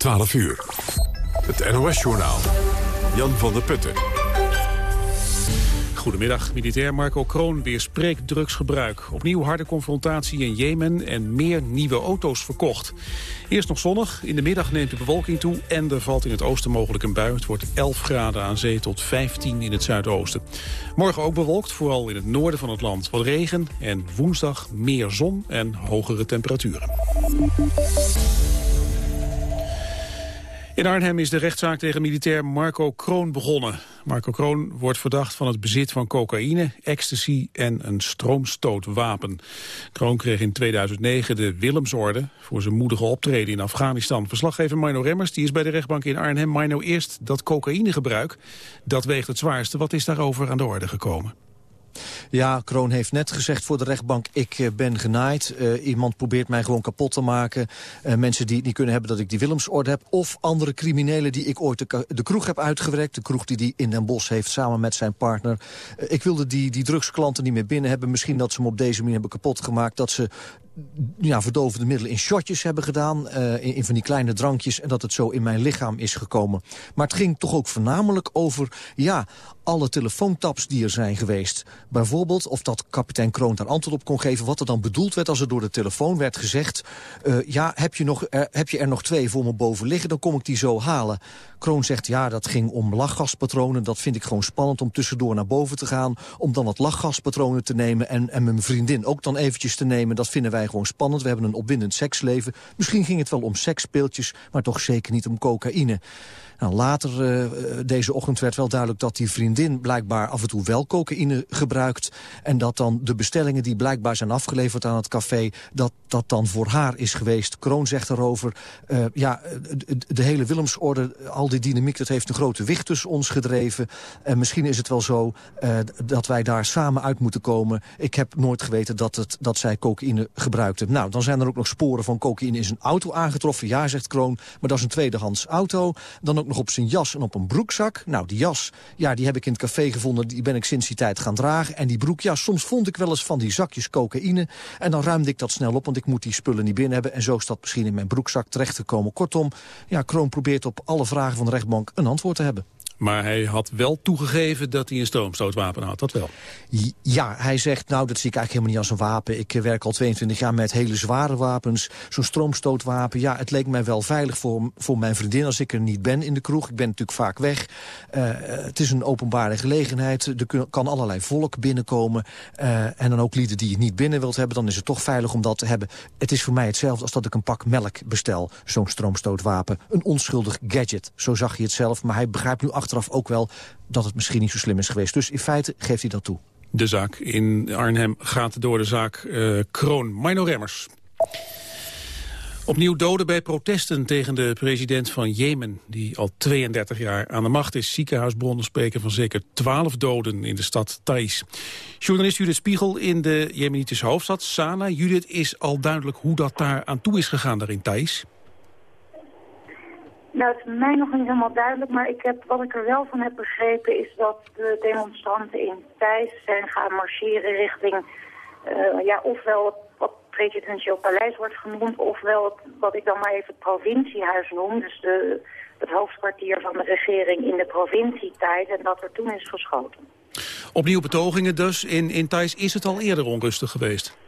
12 uur. Het NOS-journaal. Jan van der Putten. Goedemiddag. Militair Marco Kroon weerspreekt drugsgebruik. Opnieuw harde confrontatie in Jemen en meer nieuwe auto's verkocht. Eerst nog zonnig, in de middag neemt de bewolking toe... en er valt in het oosten mogelijk een bui. Het wordt 11 graden aan zee tot 15 in het zuidoosten. Morgen ook bewolkt, vooral in het noorden van het land. Wat regen en woensdag meer zon en hogere temperaturen. In Arnhem is de rechtszaak tegen militair Marco Kroon begonnen. Marco Kroon wordt verdacht van het bezit van cocaïne, ecstasy en een stroomstootwapen. Kroon kreeg in 2009 de Willemsorde voor zijn moedige optreden in Afghanistan. Verslaggever Mino Remmers die is bij de rechtbank in Arnhem. Mino, eerst dat cocaïnegebruik, dat weegt het zwaarste. Wat is daarover aan de orde gekomen? Ja, Kroon heeft net gezegd voor de rechtbank, ik eh, ben genaaid. Uh, iemand probeert mij gewoon kapot te maken. Uh, mensen die het niet kunnen hebben dat ik die Willemsorde heb. Of andere criminelen die ik ooit de, de kroeg heb uitgewerkt. De kroeg die hij in Den Bosch heeft samen met zijn partner. ik wilde die, die drugsklanten niet meer binnen hebben. Misschien dat ze hem op deze manier hebben kapot gemaakt. Dat ze ja, verdovende middelen in shotjes hebben gedaan. Uh, in, van die kleine drankjes. En dat het zo in mijn lichaam is gekomen. Maar het ging toch ook voornamelijk over... ja, alle telefoontaps die er zijn geweest. Bijvoorbeeld of dat kapitein Kroon daar antwoord op kon geven... wat er dan bedoeld werd als er door de telefoon werd gezegd... Uh, ja, heb je, nog, er, heb je er nog twee voor me boven liggen, dan kom ik die zo halen. Kroon zegt, ja, dat ging om lachgaspatronen. Dat vind ik gewoon spannend om tussendoor naar boven te gaan. Om dan wat lachgaspatronen te nemen en, en mijn vriendin ook dan eventjes te nemen. Dat vinden wij gewoon spannend. We hebben een opwindend seksleven. Misschien ging het wel om seksspeeltjes, maar toch zeker niet om cocaïne. Nou, later uh, deze ochtend werd wel duidelijk dat die vriendin blijkbaar af en toe wel cocaïne gebruikt. En dat dan de bestellingen die blijkbaar zijn afgeleverd aan het café, dat dat dan voor haar is geweest. Kroon zegt erover, uh, ja, de, hele Willemsorde, al die dynamiek, dat heeft een grote wicht tussen ons gedreven. En misschien is het wel zo dat wij daar samen uit moeten komen. Ik heb nooit geweten dat, het, dat zij cocaïne gebruikte. Nou, dan zijn er ook nog sporen van cocaïne in zijn auto aangetroffen. Ja, zegt Kroon, maar dat is een tweedehands auto. Dan ook nog op zijn jas en op een broekzak. Nou, die jas, ja, die heb ik in het café gevonden. Die ben ik sinds die tijd gaan dragen. En die broek, ja, soms vond ik wel eens van die zakjes cocaïne. En dan ruimde ik dat snel op, want ik moet die spullen niet binnen hebben. En zo is dat misschien in mijn broekzak terechtgekomen. Kortom, ja, Kroon probeert op alle vragen van de rechtbank een antwoord te hebben. Maar hij had wel toegegeven dat hij een stroomstootwapen had, dat wel. Ja, hij zegt, nou, dat zie ik eigenlijk helemaal niet als een wapen. Ik eh, werk al 22 jaar met hele zware wapens. Zo'n stroomstootwapen, ja, het leek mij wel veilig voor, voor mijn vriendin als ik er niet ben in de kroeg. Ik ben natuurlijk vaak weg. Uh, het is een openbare gelegenheid. Er kan allerlei volk binnenkomen. Uh, en dan ook lieden die je niet binnen wilt hebben. Dan is het toch veilig om dat te hebben. Het is voor mij hetzelfde als dat ik een pak melk bestel. Zo'n stroomstootwapen. Een onschuldig gadget. Zo zag je het zelf. Maar hij begrijpt nu achter achteraf ook wel dat het misschien niet zo slim is geweest. Dus in feite geeft hij dat toe. De zaak in Arnhem gaat door de zaak uh, Kroon. Mino Remmers. Opnieuw doden bij protesten tegen de president van Jemen... die al 32 jaar aan de macht is. Ziekenhuisbronnen spreken van zeker 12 doden in de stad Thais. Journalist Judith Spiegel in de Jemenitische hoofdstad Sanaa. Judith, is al duidelijk hoe dat daar aan toe is gegaan daar in Thais? Nou, het is mij nog niet helemaal duidelijk, maar ik heb, wat ik er wel van heb begrepen is dat de demonstranten in Thijs zijn gaan marcheren richting, uh, ja, ofwel wat presidentieel paleis wordt genoemd, ofwel wat ik dan maar even het provinciehuis noem, dus de, het hoofdkwartier van de regering in de provincietijd en dat er toen is geschoten. Opnieuw betogingen dus. In, in Thijs is het al eerder onrustig geweest?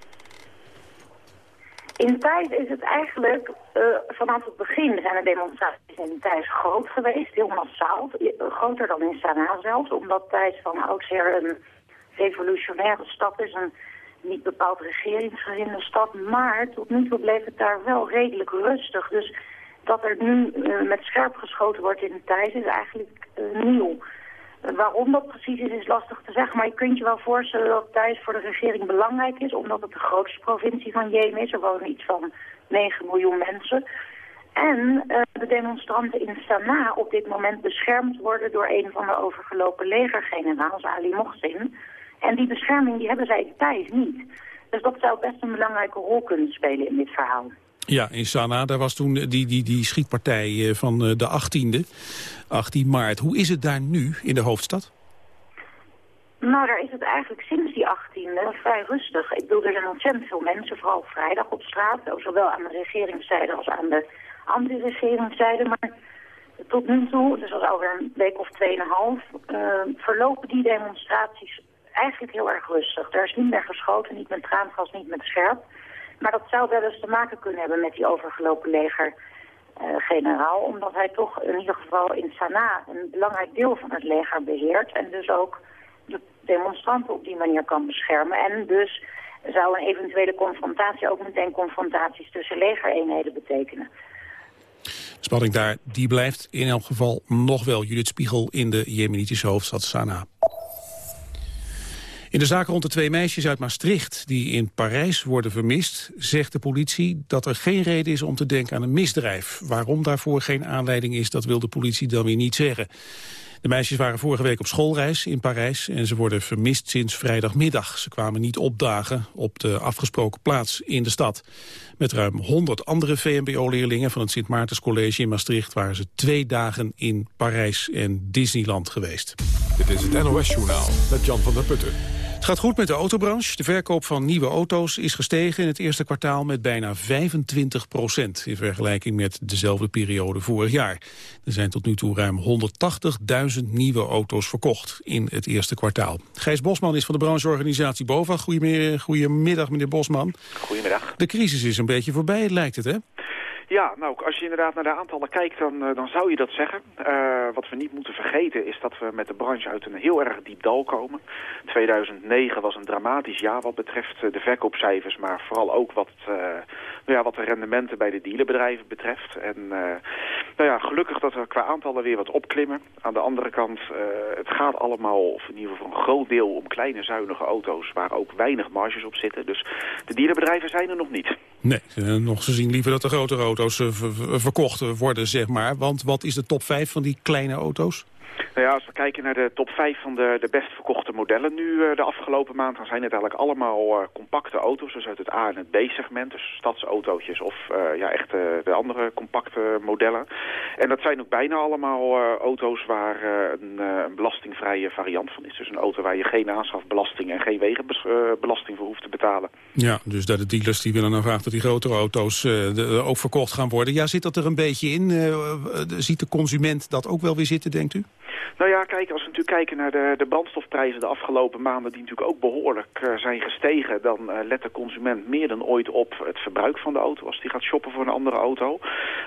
In Thijs is het eigenlijk, uh, vanaf het begin zijn de demonstraties in Thijs groot geweest, heel massaal, groter dan in Sanaa zelfs, omdat Thijs van oudsher een revolutionaire stad is, een niet bepaald regeringsgezinde stad, maar tot nu toe bleef het daar wel redelijk rustig. Dus dat er nu uh, met scherp geschoten wordt in Thijs is eigenlijk nieuw. Waarom dat precies is, is lastig te zeggen. Maar je kunt je wel voorstellen dat Thijs voor de regering belangrijk is... omdat het de grootste provincie van Jemen is. Er wonen iets van 9 miljoen mensen. En uh, de demonstranten in Sanaa op dit moment beschermd worden... door een van de overgelopen legergeneraals, Ali Mohsin. En die bescherming die hebben zij Thijs niet. Dus dat zou best een belangrijke rol kunnen spelen in dit verhaal. Ja, in Sanaa, daar was toen die, die, die schietpartij eh, van eh, de 18e, 18 maart. Hoe is het daar nu in de hoofdstad? Nou, daar is het eigenlijk sinds die 18e vrij rustig. Ik bedoel, er zijn ontzettend veel mensen, vooral vrijdag op straat. Zowel aan de regeringszijde als aan de anti-regeringszijde. Maar tot nu toe, dus al over een week of tweeënhalf, uh, verlopen die demonstraties eigenlijk heel erg rustig. Er is niet meer geschoten, niet met traangas, niet met scherp. Maar dat zou wel eens te maken kunnen hebben met die overgelopen leger-generaal. omdat hij toch in ieder geval in Sanaa een belangrijk deel van het leger beheert. En dus ook de demonstranten op die manier kan beschermen. En dus zou een eventuele confrontatie ook meteen confrontaties tussen legereenheden betekenen. Spanning daar, die blijft in elk geval nog wel. Judith Spiegel in de Jemenitische hoofdstad Sanaa. In de zaak rond de twee meisjes uit Maastricht die in Parijs worden vermist... zegt de politie dat er geen reden is om te denken aan een misdrijf. Waarom daarvoor geen aanleiding is, dat wil de politie dan weer niet zeggen. De meisjes waren vorige week op schoolreis in Parijs en ze worden vermist sinds vrijdagmiddag. Ze kwamen niet opdagen op de afgesproken plaats in de stad. Met ruim 100 andere VMBO-leerlingen van het Sint Maartenscollege in Maastricht waren ze twee dagen in Parijs en Disneyland geweest. Dit is het NOS Journaal met Jan van der Putten. Het gaat goed met de autobranche. De verkoop van nieuwe auto's is gestegen in het eerste kwartaal met bijna 25 procent in vergelijking met dezelfde periode vorig jaar. Er zijn tot nu toe ruim 180.000 nieuwe auto's verkocht in het eerste kwartaal. Gijs Bosman is van de brancheorganisatie BOVA. Goedemiddag, meneer Bosman. Goedemiddag. De crisis is een beetje voorbij, lijkt het, hè? Ja, nou, als je inderdaad naar de aantallen kijkt, dan, eh, dan zou je dat zeggen. Uh, wat we niet moeten vergeten is dat we met de branche uit een heel erg diep dal komen. 2009 was een dramatisch jaar wat betreft eh, de verkoopcijfers, maar vooral ook wat, nou ja, wat de rendementen bij de dealerbedrijven betreft. En nou ja, gelukkig dat we qua aantallen weer wat opklimmen. Aan de andere kant, het gaat allemaal, of in ieder geval een groot deel, om kleine zuinige auto's waar ook weinig marges op zitten. Dus de dealerbedrijven zijn er nog niet. Nee, nog ze zien liever dat de grotere auto's verkocht worden, zeg maar. Want wat is de top 5 van die kleine auto's? Nou ja, als we kijken naar de top 5 van de, de best verkochte modellen nu uh, de afgelopen maand... dan zijn het eigenlijk allemaal uh, compacte auto's, dus uit het A- en het B-segment. Dus stadsautootjes of uh, ja, echt de andere compacte modellen. En dat zijn ook bijna allemaal auto's waar een, een, belastingvrije variant van is. Dus een auto waar je geen aanschafbelasting en geen wegenbelasting voor hoeft te betalen. Ja, dus dat de dealers die willen dan graag dat die grotere auto's ook verkocht gaan worden. Ja, zit dat er een beetje in? ziet de consument dat ook wel weer zitten, denkt u? Nou ja, kijk, als we natuurlijk kijken naar de, de brandstofprijzen de afgelopen maanden... die natuurlijk ook behoorlijk uh, zijn gestegen... dan uh, let de consument meer dan ooit op het verbruik van de auto... als die gaat shoppen voor een andere auto.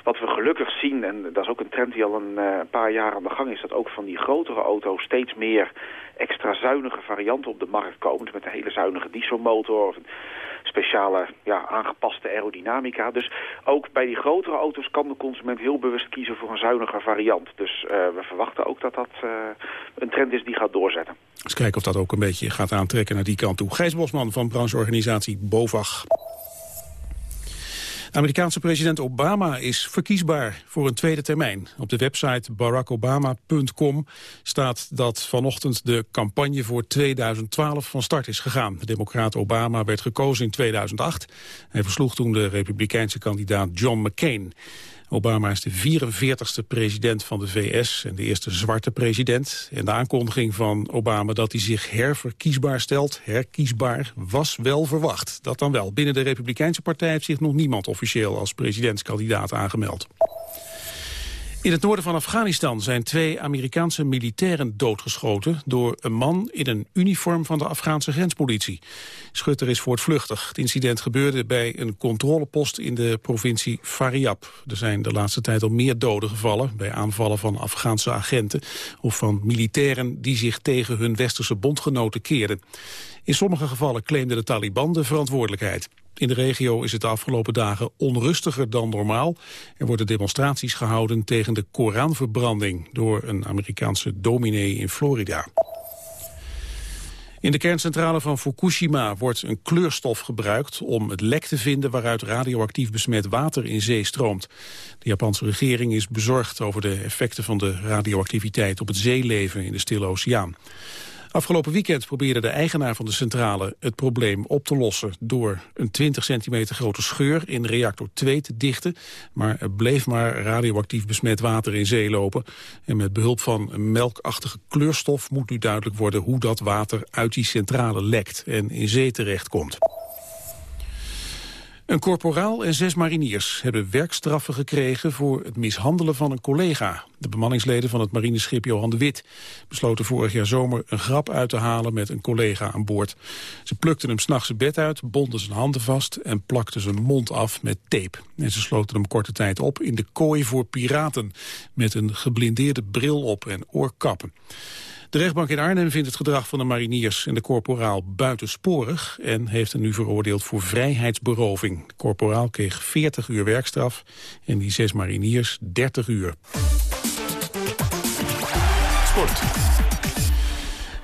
Wat we gelukkig zien, en dat is ook een trend die al een uh, paar jaar aan de gang is... dat ook van die grotere auto's steeds meer extra zuinige varianten op de markt komen... met een hele zuinige dieselmotor... Of een, speciale ja, aangepaste aerodynamica. Dus ook bij die grotere auto's kan de consument heel bewust kiezen voor een zuiniger variant. Dus we verwachten ook dat dat uh, een trend is die gaat doorzetten. Eens kijken of dat ook een beetje gaat aantrekken naar die kant toe. Gijs Bosman van brancheorganisatie BOVAG. Amerikaanse president Obama is verkiesbaar voor een tweede termijn. Op de website barackobama.com staat dat vanochtend de campagne voor 2012 van start is gegaan. De democraat Obama werd gekozen in 2008. Hij versloeg toen de republikeinse kandidaat John McCain. Obama is de 44ste president van de VS en de eerste zwarte president. En de aankondiging van Obama dat hij zich herverkiesbaar stelt, herkiesbaar, was wel verwacht. Dat dan wel. Binnen de Republikeinse partij heeft zich nog niemand officieel als presidentskandidaat aangemeld. In het noorden van Afghanistan zijn twee Amerikaanse militairen doodgeschoten door een man in een uniform van de Afghaanse grenspolitie. Schutter is voortvluchtig. Het incident gebeurde bij een controlepost in de provincie Faryab. Er zijn de laatste tijd al meer doden gevallen bij aanvallen van Afghaanse agenten of van militairen die zich tegen hun westerse bondgenoten keerden. In sommige gevallen claimde de Taliban de verantwoordelijkheid. In de regio is het de afgelopen dagen onrustiger dan normaal. Er worden demonstraties gehouden tegen de Koranverbranding... door een Amerikaanse dominee in Florida. In de kerncentrale van Fukushima wordt een kleurstof gebruikt om het lek te vinden waaruit radioactief besmet water in zee stroomt. De Japanse regering is bezorgd over de effecten van de radioactiviteit op het zeeleven in de Stille Oceaan. Afgelopen weekend probeerde de eigenaar van de centrale het probleem op te lossen door een 20 centimeter grote scheur in reactor 2 te dichten. Maar er bleef maar radioactief besmet water in zee lopen. En met behulp van een melkachtige kleurstof moet nu duidelijk worden hoe dat water uit die centrale lekt en in zee terechtkomt. Een korporaal en zes mariniers hebben werkstraffen gekregen voor het mishandelen van een collega. De bemanningsleden van het marineschip Johan de Wit besloten vorig jaar zomer een grap uit te halen met een collega aan boord. Ze plukten hem s'nachts zijn bed uit, bonden zijn handen vast en plakten zijn mond af met tape. En ze sloten hem korte tijd op in de kooi voor piraten met een geblindeerde bril op en oorkappen. De rechtbank in Arnhem vindt het gedrag van de mariniers en de korporaal buitensporig en heeft hen nu veroordeeld voor vrijheidsberoving. De korporaal kreeg 40 uur werkstraf en die zes mariniers 30 uur. Sport.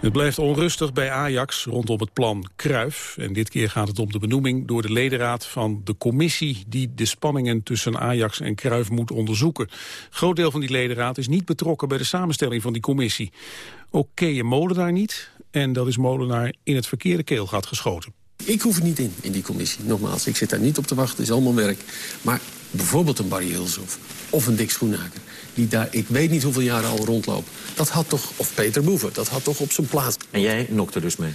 Het blijft onrustig bij Ajax rondom het plan Kruif. En dit keer gaat het om de benoeming door de ledenraad van de commissie... die de spanningen tussen Ajax en Kruif moet onderzoeken. groot deel van die ledenraad is niet betrokken bij de samenstelling van die commissie. Ook Keeën Molenaar niet. En dat is Molenaar in het verkeerde keelgat geschoten. Ik hoef er niet in, in die commissie. Nogmaals, ik zit daar niet op te wachten, het is allemaal werk. Maar bijvoorbeeld een Barry Hilshoff of een Dick Schoenhaker... die daar, ik weet niet hoeveel jaren al rondlopen. Dat had toch, of Peter Boeven, dat had toch op zijn plaats. En jij nokt er dus mee?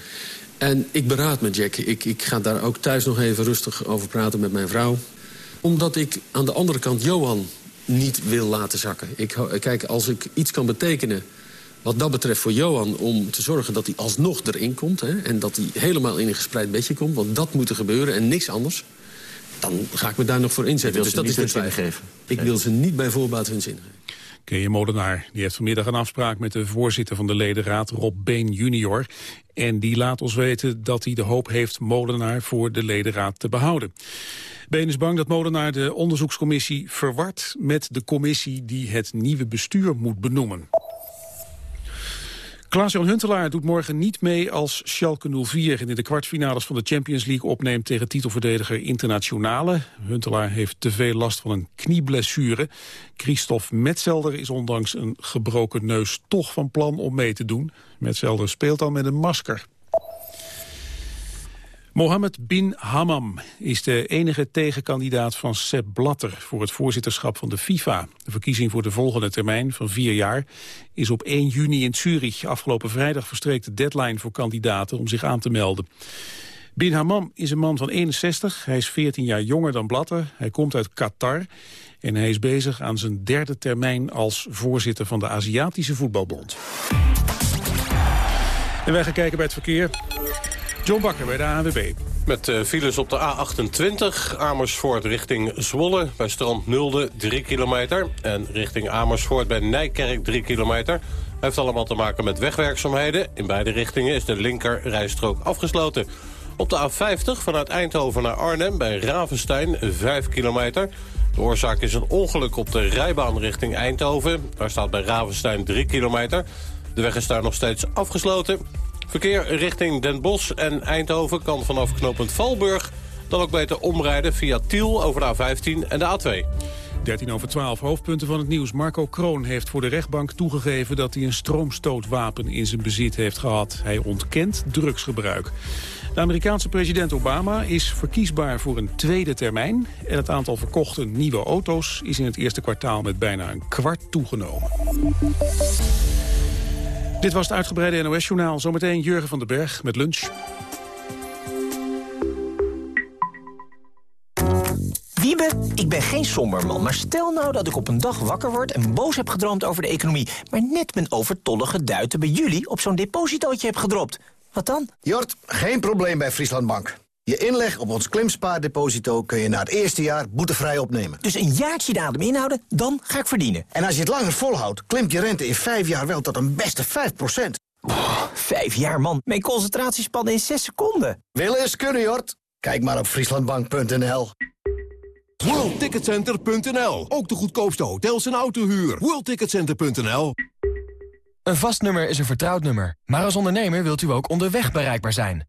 En ik beraad met Jack. Ik, ik ga daar ook thuis nog even rustig over praten met mijn vrouw. Omdat ik aan de andere kant Johan niet wil laten zakken. Ik, kijk, als ik iets kan betekenen wat dat betreft voor Johan om te zorgen dat hij alsnog erin komt... Hè, en dat hij helemaal in een gespreid bedje komt, want dat moet er gebeuren en niks anders... dan ga ik me daar nog voor inzetten. Dus dat is de zin geven? Ik wil ze niet bij voorbaat hun zin geven. Keeën Molenaar die heeft vanmiddag een afspraak met de voorzitter van de ledenraad, Rob Been junior. En die laat ons weten dat hij de hoop heeft Molenaar voor de ledenraad te behouden. Been is bang dat Molenaar de onderzoekscommissie verwart met de commissie die het nieuwe bestuur moet benoemen. Klaas-Jan Huntelaar doet morgen niet mee als Schalke 04... en in de kwartfinales van de Champions League opneemt tegen titelverdediger Internationale. Huntelaar heeft te veel last van een knieblessure. Christophe Metzelder is ondanks een gebroken neus toch van plan om mee te doen. Metzelder speelt al met een masker. Mohammed bin Hammam is de enige tegenkandidaat van Sepp Blatter voor het voorzitterschap van de FIFA. De verkiezing voor de volgende termijn van vier jaar is op 1 juni in Zurich. Afgelopen vrijdag verstreek de deadline voor kandidaten om zich aan te melden. Bin Hammam is een man van 61, hij is 14 jaar jonger dan Blatter, hij komt uit Qatar en hij is bezig aan zijn derde termijn als voorzitter van de Aziatische Voetbalbond. En wij gaan kijken bij het verkeer. John Bakker bij de ANWB. Met uh, files op de A28, Amersfoort richting Zwolle... bij Strand Nulde 3 kilometer. En richting Amersfoort bij Nijkerk 3 kilometer. Heeft allemaal te maken met wegwerkzaamheden. In beide richtingen is de linker rijstrook afgesloten. Op de A50 vanuit Eindhoven naar Arnhem bij Ravenstein 5 kilometer. De oorzaak is een ongeluk op de rijbaan richting Eindhoven. Daar staat bij Ravenstein 3 kilometer. De weg is daar nog steeds afgesloten. Verkeer richting Den Bosch en Eindhoven kan vanaf knooppunt Valburg... dan ook beter omrijden via Tiel over de A15 en de A2. 13 over 12 hoofdpunten van het nieuws. Marco Kroon heeft voor de rechtbank toegegeven dat hij een stroomstootwapen in zijn bezit heeft gehad. Hij ontkent drugsgebruik. De Amerikaanse president Obama is verkiesbaar voor een tweede termijn. En het aantal verkochte nieuwe auto's is in het eerste kwartaal met bijna een kwart toegenomen. Dit was het uitgebreide NOS-journaal. Zometeen Jurgen van den Berg met lunch. Wiebe, ik ben geen somberman, maar stel nou dat ik op een dag wakker word... en boos heb gedroomd over de economie... maar net mijn overtollige duiten bij jullie op zo'n depositootje heb gedropt. Wat dan? Jort, geen probleem bij Frieslandbank. Je inleg op ons klimspaardeposito kun je na het eerste jaar boetevrij opnemen. Dus een jaartje de adem inhouden, dan ga ik verdienen. En als je het langer volhoudt, klimt je rente in vijf jaar wel tot een beste 5% vijf jaar, man. Mijn concentratiespannen in zes seconden. Willen is kunnen, Jort. Kijk maar op frieslandbank.nl. WorldTicketCenter.nl. Ook de goedkoopste hotels en autohuur. WorldTicketCenter.nl. Een vast nummer is een vertrouwd nummer. Maar als ondernemer wilt u ook onderweg bereikbaar zijn.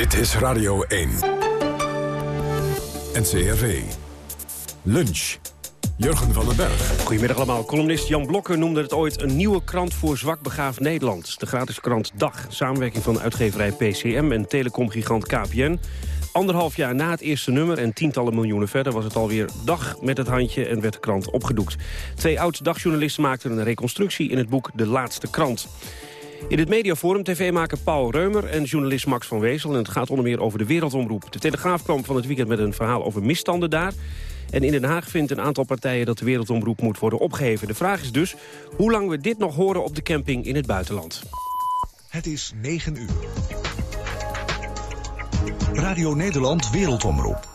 Dit is Radio 1. NCRV. Lunch. Jurgen van den Berg. Goedemiddag allemaal. Columnist Jan Blokker noemde het ooit een nieuwe krant voor zwakbegaafd Nederland. De gratis krant Dag, samenwerking van uitgeverij PCM en telecomgigant KPN. Anderhalf jaar na het eerste nummer en tientallen miljoenen verder... was het alweer dag met het handje en werd de krant opgedoekt. Twee oud-dagjournalisten maakten een reconstructie in het boek De Laatste Krant. In het mediaforum tv-maker Paul Reumer en journalist Max van Wezel. En het gaat onder meer over de wereldomroep. De Telegraaf kwam van het weekend met een verhaal over misstanden daar. En in Den Haag vindt een aantal partijen dat de wereldomroep moet worden opgeheven. De vraag is dus hoe lang we dit nog horen op de camping in het buitenland. Het is 9 uur. Radio Nederland Wereldomroep.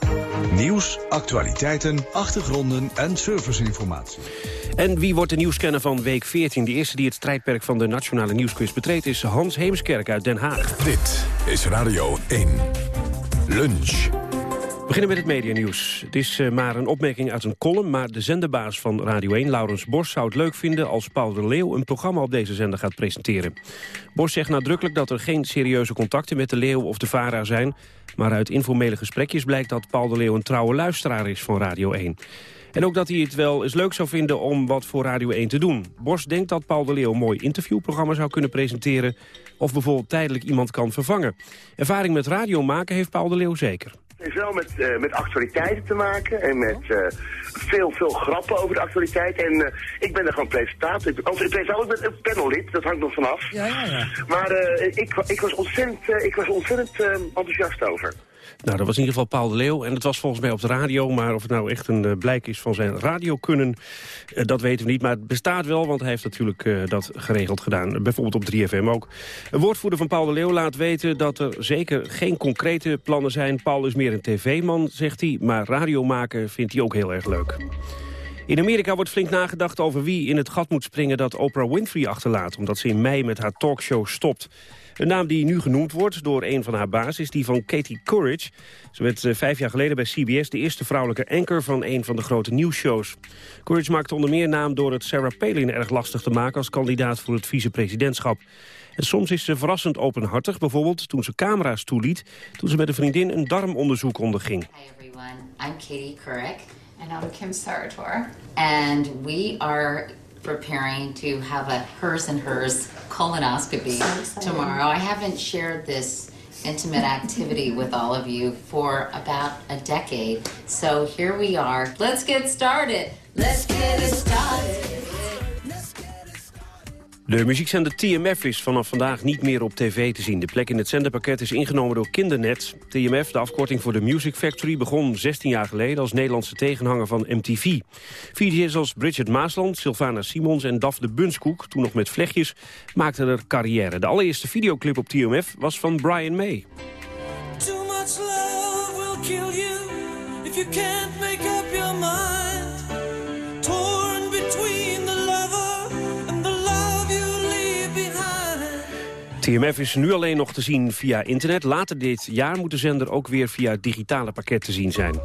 Nieuws, actualiteiten, achtergronden en serviceinformatie. En wie wordt de nieuwscanner van week 14? De eerste die het strijdperk van de Nationale Nieuwsquiz betreedt... is Hans Heemskerk uit Den Haag. Dit is Radio 1. Lunch. We beginnen met het medianieuws. Het is uh, maar een opmerking uit een column... maar de zenderbaas van Radio 1, Laurens Bos, zou het leuk vinden... als Paul de Leeuw een programma op deze zender gaat presenteren. Bos zegt nadrukkelijk dat er geen serieuze contacten... met de Leeuw of de VARA zijn... maar uit informele gesprekjes blijkt dat Paul de Leeuw... een trouwe luisteraar is van Radio 1. En ook dat hij het wel eens leuk zou vinden om wat voor Radio 1 te doen. Bos denkt dat Paul de Leeuw een mooi interviewprogramma zou kunnen presenteren... of bijvoorbeeld tijdelijk iemand kan vervangen. Ervaring met radio maken heeft Paul de Leeuw zeker. Heeft wel met, uh, met actualiteiten te maken en met uh, veel, veel grappen over de actualiteit. En uh, ik ben er gewoon presentator. Ik ben, ik ben ook een panellid, dat hangt nog vanaf. Ja, ja, ja. Maar ik, ik was ontzettend, ik was ontzettend enthousiast over. Nou, dat was in ieder geval Paul de Leeuw. En het was volgens mij op de radio. Maar of het nou echt een uh, blijk is van zijn radiokunnen, uh, dat weten we niet. Maar het bestaat wel, want hij heeft natuurlijk uh, dat geregeld gedaan. Bijvoorbeeld op 3FM ook. Een woordvoerder van Paul de Leeuw laat weten dat er zeker geen concrete plannen zijn. Paul is meer een tv-man, zegt hij. Maar radio maken vindt hij ook heel erg leuk. In Amerika wordt flink nagedacht over wie in het gat moet springen dat Oprah Winfrey achterlaat. Omdat ze in mei met haar talkshow stopt. Een naam die nu genoemd wordt door een van haar baas is die van Katie Couric. Ze werd uh, vijf jaar geleden bij CBS de eerste vrouwelijke anker van een van de grote nieuwsshows. Couric maakte onder meer naam door het Sarah Palin erg lastig te maken als kandidaat voor het vicepresidentschap. En soms is ze verrassend openhartig, bijvoorbeeld toen ze camera's toeliet... toen ze met een vriendin een darmonderzoek onderging. Hi everyone, I'm Katie Couric. And I'm Kim Sarator. And we are preparing to have a hers and hers colonoscopy tomorrow. I haven't shared this intimate activity with all of you for about a decade. So here we are. Let's get started. Let's get it started. De muziekzender TMF is vanaf vandaag niet meer op tv te zien. De plek in het zenderpakket is ingenomen door Kindernet. TMF, de afkorting voor de Music Factory, begon 16 jaar geleden... als Nederlandse tegenhanger van MTV. VJ's als Bridget Maasland, Sylvana Simons en Daphne Bunskoek... toen nog met vlechtjes, maakten er carrière. De allereerste videoclip op TMF was van Brian May. Too much love will kill you if you can't TMF is nu alleen nog te zien via internet. Later dit jaar moet de zender ook weer via het digitale pakket te zien zijn.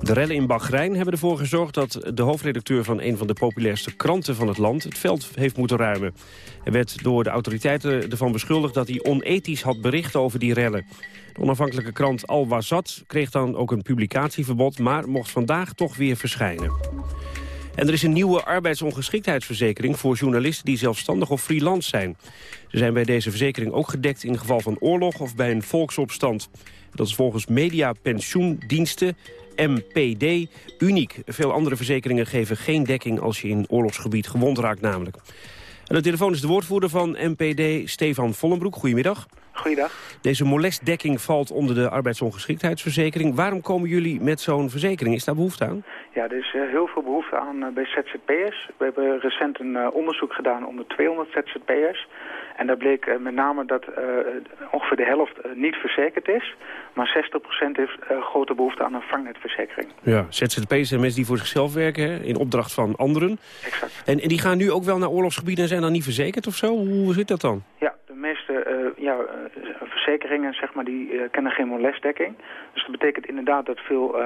De rellen in Bahrein hebben ervoor gezorgd dat de hoofdredacteur van een van de populairste kranten van het land het veld heeft moeten ruimen. Hij werd door de autoriteiten ervan beschuldigd dat hij onethisch had bericht over die rellen. De onafhankelijke krant Al Wazat kreeg dan ook een publicatieverbod, maar mocht vandaag toch weer verschijnen. En er is een nieuwe arbeidsongeschiktheidsverzekering voor journalisten die zelfstandig of freelance zijn. Ze zijn bij deze verzekering ook gedekt in geval van oorlog of bij een volksopstand. Dat is volgens Media Pensioendiensten, MPD, uniek. Veel andere verzekeringen geven geen dekking als je in oorlogsgebied gewond raakt namelijk. En de telefoon is de woordvoerder van MPD, Stefan Vollenbroek. Goedemiddag. Goeiedag. Deze molestdekking valt onder de arbeidsongeschiktheidsverzekering. Waarom komen jullie met zo'n verzekering? Is daar behoefte aan? Ja, er is uh, heel veel behoefte aan uh, bij ZZP'ers. We hebben recent een uh, onderzoek gedaan onder 200 ZZP'ers. En daar bleek uh, met name dat uh, ongeveer de helft uh, niet verzekerd is. Maar 60% heeft grote behoefte aan een vangnetverzekering. Ja, ZZP'ers zijn mensen die voor zichzelf werken hè, in opdracht van anderen. Exact. En, en die gaan nu ook wel naar oorlogsgebieden en zijn dan niet verzekerd of zo? Hoe zit dat dan? Ja, de meeste ja, verzekeringen zeg maar, die kennen geen molestdekking. Dus dat betekent inderdaad dat veel,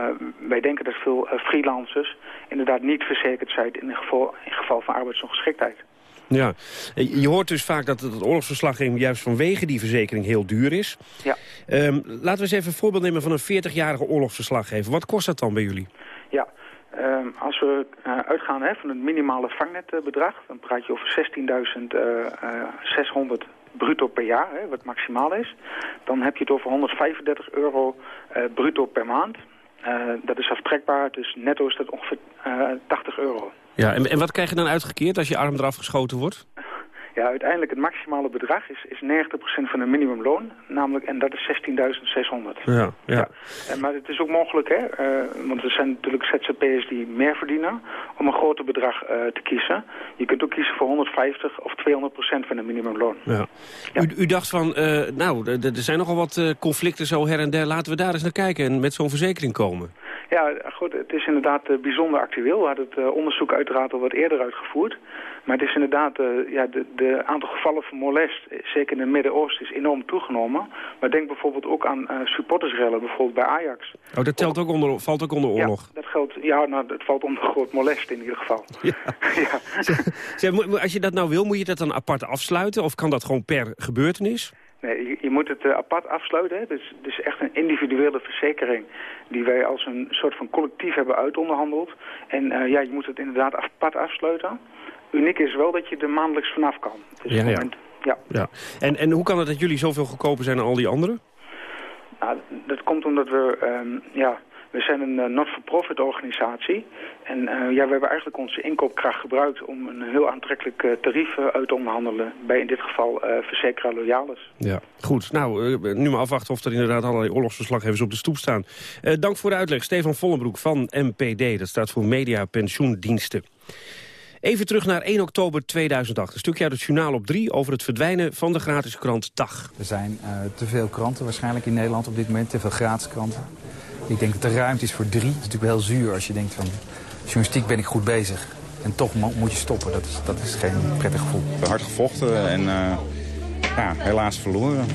wij denken dat veel freelancers inderdaad niet verzekerd zijn in geval, in geval van arbeidsongeschiktheid. Ja, Eh, je hoort dus vaak dat het oorlogsverslaggeving juist vanwege die verzekering heel duur is. Ja. Ehm, laten we eens even een voorbeeld nemen van een 40-jarige oorlogsverslaggever. Wat kost dat dan bij jullie? Ja, ehm, als we eh, uitgaan hè, van het minimale vangnetbedrag... dan praat je over 16.600 bruto per jaar, hè, wat maximaal is. Dan heb je het over 135 euro eh, bruto per maand. Eh, dat is aftrekbaar, dus netto is dat ongeveer eh, 80 euro. Ja, en, en wat krijg je dan uitgekeerd als je arm eraf geschoten wordt? Ja, uiteindelijk het maximale bedrag is, is 90% van het minimumloon. Namelijk, en dat is 16.600. Ja, ja. En, maar het is ook mogelijk, hè, eh, want er zijn natuurlijk ZZP'ers die meer verdienen, om een groter bedrag eh, te kiezen. Je kunt ook kiezen voor 150 of 200% van het minimumloon. Ja. U, u dacht van, eh, nou, er zijn nogal wat conflicten zo her en der. Laten we daar eens naar kijken en met zo'n verzekering komen. Ja, goed, het is inderdaad eh, bijzonder actueel. We hadden het eh, onderzoek uiteraard al wat eerder uitgevoerd. Maar het is inderdaad, eh, ja, de, de aantal gevallen van molest, zeker in het Midden-Oosten, is enorm toegenomen. Maar denk bijvoorbeeld ook aan supportersrellen, bijvoorbeeld bij Ajax. Oh, dat telt ook onder, valt ook onder oorlog. Dat geldt, ja, nou, dat valt onder groot molest in ieder geval. Mo- als je dat nou wil, moet je dat dan apart afsluiten? Of kan dat gewoon per gebeurtenis? Nee, je, je moet het eh, apart afsluiten. Hè. Dus het is echt een individuele verzekering die wij als een soort van collectief hebben uitonderhandeld. En eh, ja, je moet het inderdaad apart afsluiten. Uniek is wel dat je er maandelijks vanaf kan. Dus Ja, ja. Ja. En, en hoe kan het dat jullie zoveel goedkoper zijn dan al die anderen? Nou, dat komt omdat we, ehm, ja, we zijn een eh, not-for-profit organisatie. En eh, ja, we hebben eigenlijk onze inkoopkracht gebruikt om een heel aantrekkelijk eh, tarief uit te onderhandelen. Bij in dit geval eh verzekeraar Loyalis. Ja. Goed, nou, nu maar afwachten of er inderdaad allerlei oorlogsverslaggevers op de stoep staan. Eh, dank voor de uitleg, Stefan Vollenbroek van MPD. Dat staat voor Media Pensioendiensten. Even terug naar 1 oktober 2008. Een stukje uit het journaal op 3 over het verdwijnen van de gratis krant Dag. Er zijn eh, te veel kranten waarschijnlijk in Nederland op dit moment, te veel gratis kranten. Ik denk dat er ruimte is voor drie. Het is natuurlijk wel heel zuur als je denkt van, journalistiek ben ik goed bezig. En toch mo- moet je stoppen. Dat is, dat is geen prettig gevoel. Hard gevochten en eh, ja, helaas verloren.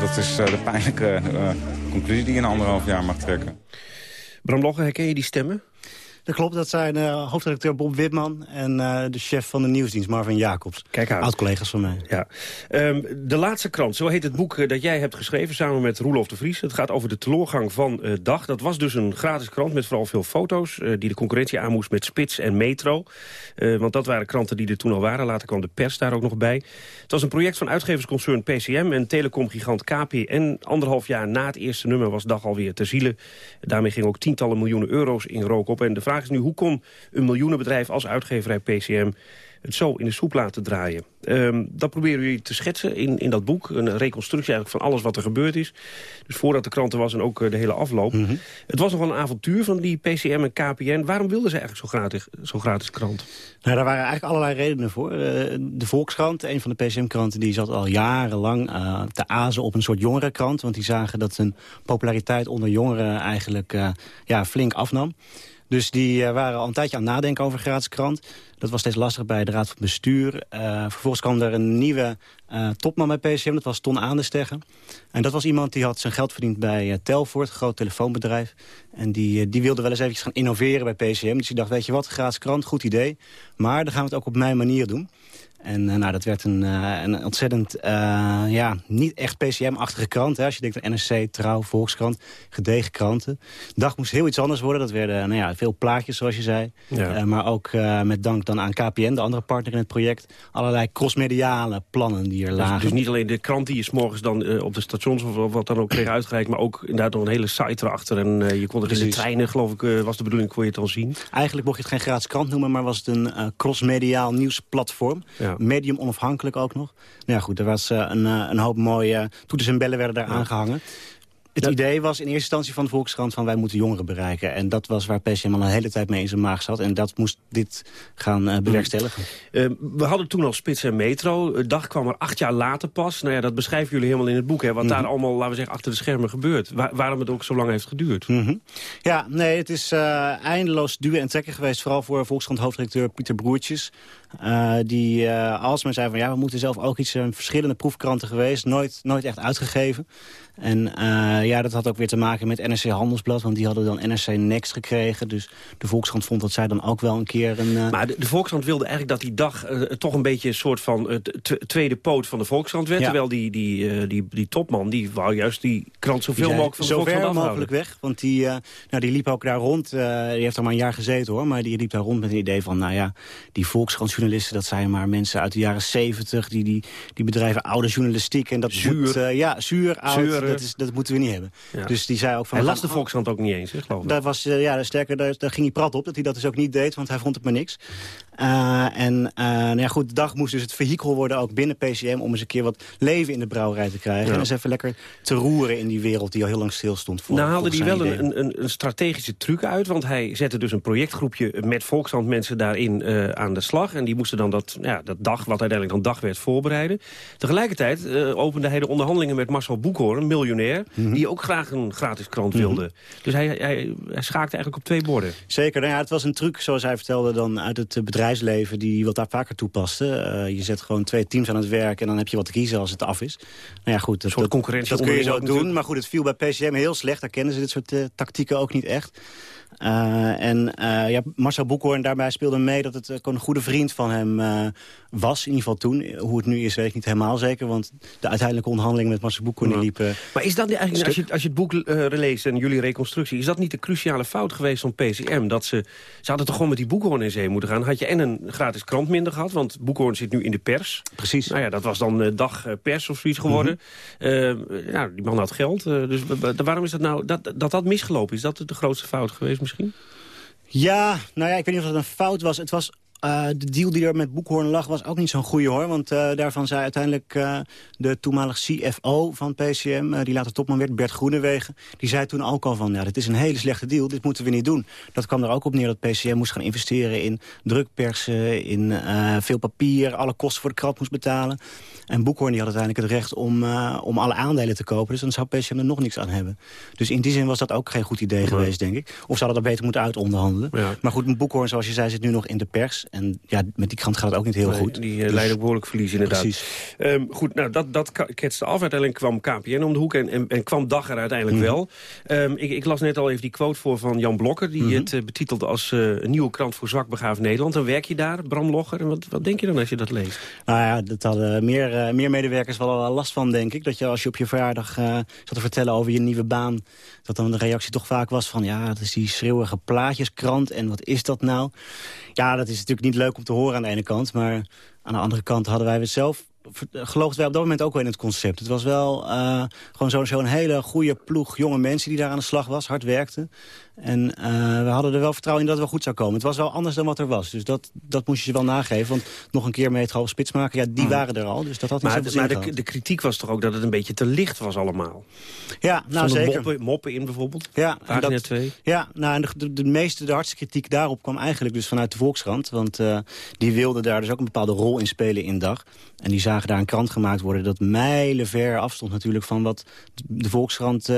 Dat is eh, de pijnlijke eh, conclusie die je in anderhalf jaar mag trekken. Bram Logge, herken je die stemmen? Dat klopt, dat zijn eh, hoofdredacteur Bob Witman en eh, de chef van de nieuwsdienst Marvin Jacobs. Kijk aan. Oud-collega's van mij. Ja. Ehm, de laatste krant, zo heet het boek eh, dat jij hebt geschreven samen met Roelof de Vries. Het gaat over de teleurgang van Dag. Dat was dus een gratis krant met vooral veel foto's... die de concurrentie aan moest met Spits en Metro. Want dat waren kranten die er toen al waren. Later kwam de pers daar ook nog bij. Het was een project van uitgeversconcern PCM en telecomgigant KPN. Anderhalf jaar na het eerste nummer was Dag alweer ter ziele. Daarmee gingen ook tientallen miljoenen euro's in rook op. En de vraag is nu, hoe kon een miljoenenbedrijf als uitgeverij PCM het zo in de soep laten draaien. Ehm, dat proberen jullie te schetsen in, in dat boek. Een reconstructie eigenlijk van alles wat er gebeurd is. Dus voordat de kranten was en ook eh, de hele afloop. Het was nog wel een avontuur van die PCM en KPN. Waarom wilden ze eigenlijk zo gratis, zo gratis krant? Nou, daar waren eigenlijk allerlei redenen voor. Eh, de Volkskrant, een van de PCM-kranten, die zat al jarenlang eh, te azen op een soort jongerenkrant. Want die zagen dat zijn populariteit onder jongeren eigenlijk ja, flink afnam. Dus die eh, waren al een tijdje aan het nadenken over gratis krant. Dat was steeds lastig bij de Raad van Bestuur. Eh, vervolgens kwam er een nieuwe eh, topman bij PCM, dat was Ton Aandesteggen. En dat was iemand die had zijn geld verdiend bij Telfort, een groot telefoonbedrijf. En die, die wilde wel eens eventjes gaan innoveren bij PCM. Dus die dacht, weet je wat, gratis krant, goed idee. Maar dan gaan we het ook op mijn manier doen. En eh, nou, dat werd een, eh, een ontzettend, eh, ja, niet echt PCM-achtige krant. Hè. Als je denkt aan NSC, Trouw, Volkskrant, gedegen kranten. Dag moest heel iets anders worden. Dat werden nou ja, veel plaatjes, zoals je zei. Ja. Maar ook met dank dan aan KPN, de andere partner in het project... allerlei crossmediale plannen die er Dus, lagen. dus niet alleen de krant die je morgens dan op de stations of wat dan ook kreeg uitgereikt... maar ook inderdaad nog een hele site erachter. En je kon het in de treinen, geloof ik, was de bedoeling, kon je het dan zien. Eigenlijk mocht je het geen gratis krant noemen... maar was het een crossmediaal nieuwsplatform. Ja. Medium onafhankelijk ook nog. Nou ja, goed, er was eh, een, eh, een hoop mooie toeters en bellen werden daar aangehangen. Het idee was in eerste instantie van de Volkskrant van wij moeten jongeren bereiken. En dat was waar PCM al een hele tijd mee in zijn maag zat. En dat moest dit gaan eh, bewerkstelligen. Eh, we hadden toen al Spits en Metro. De dag kwam er acht jaar later pas. Nou ja, dat beschrijven jullie helemaal in het boek. Hè, wat daar allemaal, laten we zeggen, achter de schermen gebeurt. Wa- waarom het ook zo lang heeft geduurd. Mhm. Ja, nee, het is eh, eindeloos duwen en trekken geweest. Vooral voor Volkskrant hoofdredacteur Pieter Broertjes. Die uh, alsmaar zei van ja, we moeten zelf ook iets... zijn verschillende proefkranten geweest, nooit, nooit echt uitgegeven. En uh, eh, ja, dat had ook weer te maken met NRC Handelsblad. Want die hadden dan NRC Next gekregen. Dus de Volkskrant vond dat zij dan ook wel een keer een... Uh... Maar de, de, Volkskrant wilde eigenlijk dat die dag uh, toch een beetje een soort van tweede poot van de Volkskrant werd. Ja. Terwijl die, die, die, die topman, die wou juist die krant zoveel die mogelijk van de zo Volkskrant ver mogelijk weg. Want die, nou, die liep ook daar rond. die heeft er maar een jaar gezeten hoor. Maar die liep daar rond met een idee van, nou ja, die Volkskrantjournalisten, dat zijn maar mensen uit de jaren zeventig. Die, die, die bedrijven oude journalistiek. En dat zuur. Moet, ja, zuur, oud, dat, is, dat moeten we niet hebben. Ja. Dus die zei ook van... Hij las de Volkskrant ook niet eens, hè, geloof ik. Daar was, uh, ja, sterker, daar, daar, ging hij prat op dat hij dat dus ook niet deed, want hij vond het maar niks. Uh, en uh, nou ja, goed, de dag moest dus het vehikel worden ook binnen PCM... om eens een keer wat leven in de brouwerij te krijgen. Ja. En eens even lekker te roeren in die wereld die al heel lang stil stond. Voor, nou haalde hij wel een, een, een, strategische truc uit. Want hij zette dus een projectgroepje met Volkskrant mensen daarin uh, aan de slag. En die moesten dan dat, ja, dat dag, wat uiteindelijk dan dag werd, voorbereiden. Tegelijkertijd opende hij de onderhandelingen met Marcel Boekhoorn, een miljonair... Mm -hmm. die ook graag een gratis krant wilde. Mm -hmm. Dus hij, hij, hij schaakte eigenlijk op twee borden. Zeker, nou ja, het was een truc, zoals hij vertelde, dan uit het bedrijfsleven... die wat daar vaker toepaste. Uh, je zet gewoon twee teams aan het werk en dan heb je wat te kiezen als het af is. Nou ja, goed, dat, dat, concurrentie dat kun je zo doen. Natuurlijk. Maar goed, het viel bij PCM heel slecht. Daar kennen ze dit soort uh, tactieken ook niet echt. Uh, en ja, Marcel Boekhoorn daarbij speelde mee dat het een goede vriend van hem was. In ieder geval toen. Hoe het nu is, weet ik niet helemaal zeker. Want de uiteindelijke onderhandelingen met Marcel Boekhoorn ja. liepen... Maar is dat eigenlijk, als je, als je het boek leest en jullie reconstructie... is dat niet de cruciale fout geweest van PCM? Dat ze, ze hadden toch gewoon met die Boekhoorn in zee moeten gaan? Had je en een gratis krant minder gehad? Want Boekhoorn zit nu in de pers. Precies. Nou ja, dat was dan dag pers of zoiets geworden. Mm -hmm. ja, die man had geld. dus waarom is dat nou... Dat, dat dat misgelopen is, dat de grootste fout geweest misschien? Ja, nou ja, ik weet niet of dat een fout was. Het was uh, de deal die er met Boekhoorn lag was ook niet zo'n goede hoor. Want uh, daarvan zei uiteindelijk uh, de toenmalig CFO van PCM... die later topman werd, Bert Groenewegen... die zei toen ook al van, ja, dit is een hele slechte deal. Dit moeten we niet doen. Dat kwam er ook op neer dat PCM moest gaan investeren in drukpersen... in veel papier, alle kosten voor de krant moest betalen. En Boekhoorn die had uiteindelijk het recht om, om alle aandelen te kopen. Dus dan zou PCM er nog niks aan hebben. Dus in die zin was dat ook geen goed idee ja. geweest, denk ik. Of ze hadden dat beter moeten uitonderhandelen. Ja. Maar goed, Boekhoorn, zoals je zei, zit nu nog in de pers... En ja, met die krant gaat het ook niet heel nee, goed. Die uh, dus... leiden behoorlijk verlies inderdaad. Precies. Um, goed, nou, dat, dat ketste af. Uiteindelijk kwam KPN om de hoek en, en, en kwam Dag er uiteindelijk Mhm. mm wel. Um, ik, ik, las net al even die quote voor van Jan Blokker... die Mhm. mm -hmm. het uh, betitelde als uh, een nieuwe krant voor zwakbegaafd Nederland. Dan werk je daar, Bram Logger. En wat, wat denk je dan als je dat leest? Nou ja, dat hadden meer, uh, meer medewerkers wel last van, denk ik. Dat je als je op je verjaardag zat te vertellen over je nieuwe baan... dat dan de reactie toch vaak was van... ja, dat is die schreeuwige plaatjeskrant en wat is dat nou? Ja, dat is natuurlijk niet leuk om te horen aan de ene kant. Maar aan de andere kant hadden wij zelf geloofden wij op dat moment ook wel in het concept. Het was wel uh, gewoon zo'n zo hele goede ploeg jonge mensen die daar aan de slag was, hard werkten. En uh, we hadden er wel vertrouwen in dat het wel goed zou komen. Het was wel anders dan wat er was. Dus dat, dat moest je ze wel nageven. Want nog een keer mee het halve spits maken, ja, die mm. waren er al. Dus dat had niet maar, maar de, de, kritiek was toch ook dat het een beetje te licht was allemaal? Ja, nou zeker. Moppen, moppen in bijvoorbeeld? Ja, Pagina dat, 2. Ja, nou, en de, de, de, meeste, de hardste kritiek daarop kwam eigenlijk dus vanuit de Volkskrant. Want uh, die wilden daar dus ook een bepaalde rol in spelen in dag. En die zagen daar een krant gemaakt worden dat mijlenver afstond natuurlijk van wat de Volkskrant uh,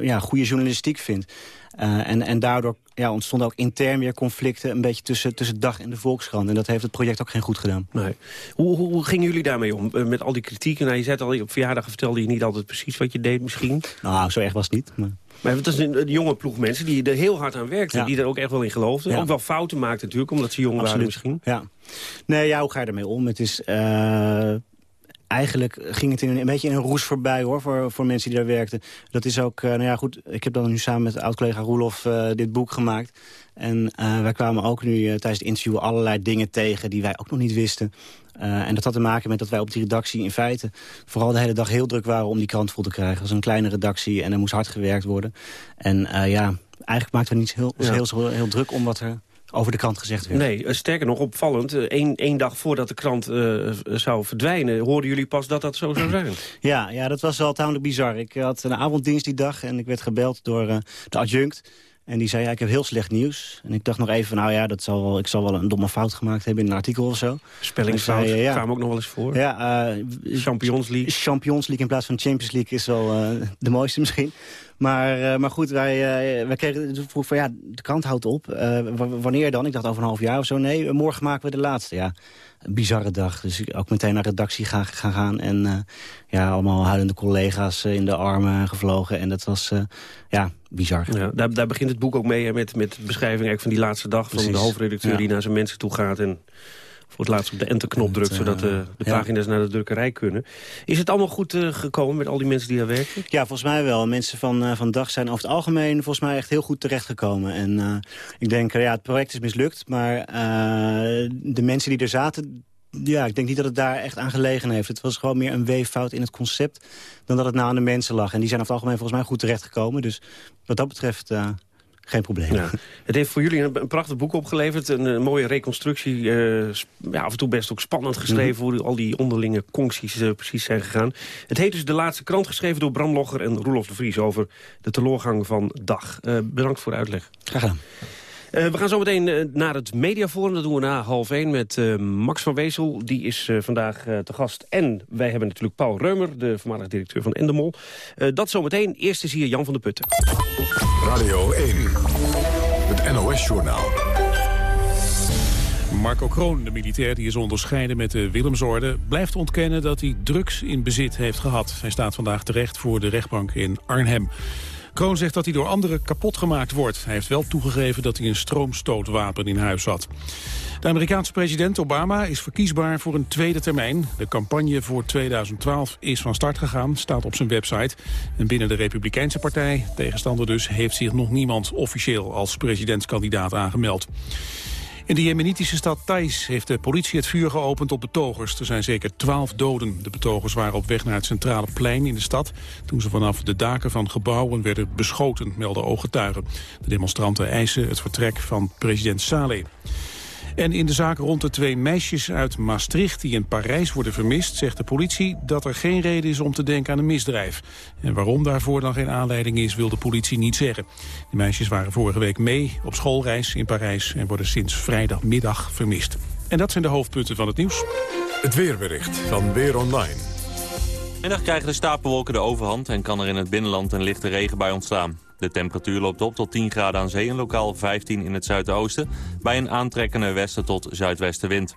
ja, goede journalistiek vindt. Uh, en, en daardoor ja, ontstonden ook intern weer conflicten... een beetje tussen, tussen dag en de Volkskrant. En dat heeft het project ook geen goed gedaan. Nee. Hoe, hoe, hoe gingen jullie daarmee om? Uh, met al die kritiek? Nou, je zei al, op verjaardag vertelde je niet altijd precies wat je deed misschien. Nou, zo erg was het niet. Maar... Maar het is een, een, jonge ploeg mensen die er heel hard aan werkten. Ja. Die er ook echt wel in geloofden. Ja. Ook wel fouten maakten natuurlijk, omdat ze jong Absoluut. waren misschien. Ja. Nee, ja, hoe ga je ermee om? Het is... Uh eigenlijk ging het in een, een beetje in een roes voorbij hoor, voor, voor mensen die daar werkten. Dat is ook, uh, nou ja goed, ik heb dan nu samen met oud-collega Roelof uh, dit boek gemaakt. En uh, wij kwamen ook nu tijdens het interview allerlei dingen tegen die wij ook nog niet wisten. en dat had te maken met dat wij op die redactie in feite vooral de hele dag heel druk waren om die krant vol te krijgen. Het was een kleine redactie en er moest hard gewerkt worden. En ja, eigenlijk maakten we niet heel, ja. heel, heel, heel druk om wat er over de krant gezegd werd. Nee, sterker nog, opvallend. Eén één dag voordat de krant uh, zou verdwijnen... hoorden jullie pas dat dat zo zou zijn. Ja, ja dat was wel tamelijk bizar. Ik had een avonddienst die dag en ik werd gebeld door uh, de adjunct. En die zei, ja, ik heb heel slecht nieuws. En ik dacht nog even, nou ja, dat zal wel, ik zal wel een domme fout gemaakt hebben in een artikel of zo. Spellingsfout Hij zei, kwamen ook nog wel eens voor. Ja, uh, Champions League. Champions League in plaats van Champions League is wel uh, de mooiste misschien. Maar, uh, maar goed, wij, wij kregen de vroeg van ja, de krant houdt op. wanneer dan? Ik dacht over een half jaar of zo. Nee, morgen maken we de laatste. Ja, bizarre dag. Dus ook meteen naar redactie gaan, gaan gaan. En ja, allemaal huilende collega's in de armen gevlogen. En dat was ja, bizar. Ja, daar, daar begint het boek ook mee met, met beschrijving eigenlijk van die laatste dag... van Precies. de hoofdredacteur ja. die naar zijn mensen toe gaat... en voor het laatst op de enterknop drukt... zodat de, de pagina's naar de drukkerij kunnen. Is het allemaal goed uh, gekomen met al die mensen die daar werken? Ja, volgens mij wel. Mensen van, uh, van DAG zijn over het algemeen volgens mij echt heel goed terechtgekomen. En ik denk, ja, het project is mislukt, maar de mensen die er zaten ja, ik denk niet dat het daar echt aan gelegen heeft. Het was gewoon meer een weeffout in het concept... dan dat het nou aan de mensen lag. En die zijn over het algemeen volgens mij goed terechtgekomen. Dus wat dat betreft... Geen probleem. Ja. Het heeft voor jullie een, een, prachtig boek opgeleverd. Een, een mooie reconstructie. Uh, ja, af en toe best ook spannend geschreven... hoe al die onderlinge concties uh, precies zijn gegaan. Het heet dus De Laatste Krant, geschreven door Bram Logger en Roelof de Vries... over de teleurgang van Dag. bedankt voor de uitleg. Graag gedaan. Uh, we gaan zo meteen uh, naar het mediaforum. Dat doen we na half één met uh, Max van Wezel. Die is vandaag te gast. En wij hebben natuurlijk Paul Reumer, de voormalig directeur van Endemol. dat zometeen. Eerst is hier Jan van der Putten. Radio 1, het NOS-journaal. Marco Kroon, de militair die is onderscheiden met de Willemsorde... blijft ontkennen dat hij drugs in bezit heeft gehad. Hij staat vandaag terecht voor de rechtbank in Arnhem. Kroon zegt dat hij door anderen kapot gemaakt wordt. Hij heeft wel toegegeven dat hij een stroomstootwapen in huis had. De Amerikaanse president Obama is verkiesbaar voor een tweede termijn. De campagne voor 2012 is van start gegaan, staat op zijn website. En binnen de Republikeinse partij, tegenstander dus, heeft zich nog niemand officieel als presidentskandidaat aangemeld. In de jemenitische stad Thais heeft de politie het vuur geopend op betogers. Er zijn zeker twaalf doden. De betogers waren op weg naar het centrale plein in de stad... toen ze vanaf de daken van gebouwen werden beschoten, melden ooggetuigen. De demonstranten eisen het vertrek van president Saleh. En in de zaak rond de twee meisjes uit Maastricht die in Parijs worden vermist... zegt de politie dat er geen reden is om te denken aan een misdrijf. En waarom daarvoor dan geen aanleiding is, wil de politie niet zeggen. De meisjes waren vorige week mee op schoolreis in Parijs... en worden sinds vrijdagmiddag vermist. En dat zijn de hoofdpunten van het nieuws. Het weerbericht van Weer Online. Middag krijgen de stapelwolken de overhand en kan er in het binnenland een lichte regenbui ontstaan. De temperatuur loopt op tot 10 graden aan zee en lokaal 15 in het zuidoosten... bij een aantrekkende westen tot zuidwestenwind.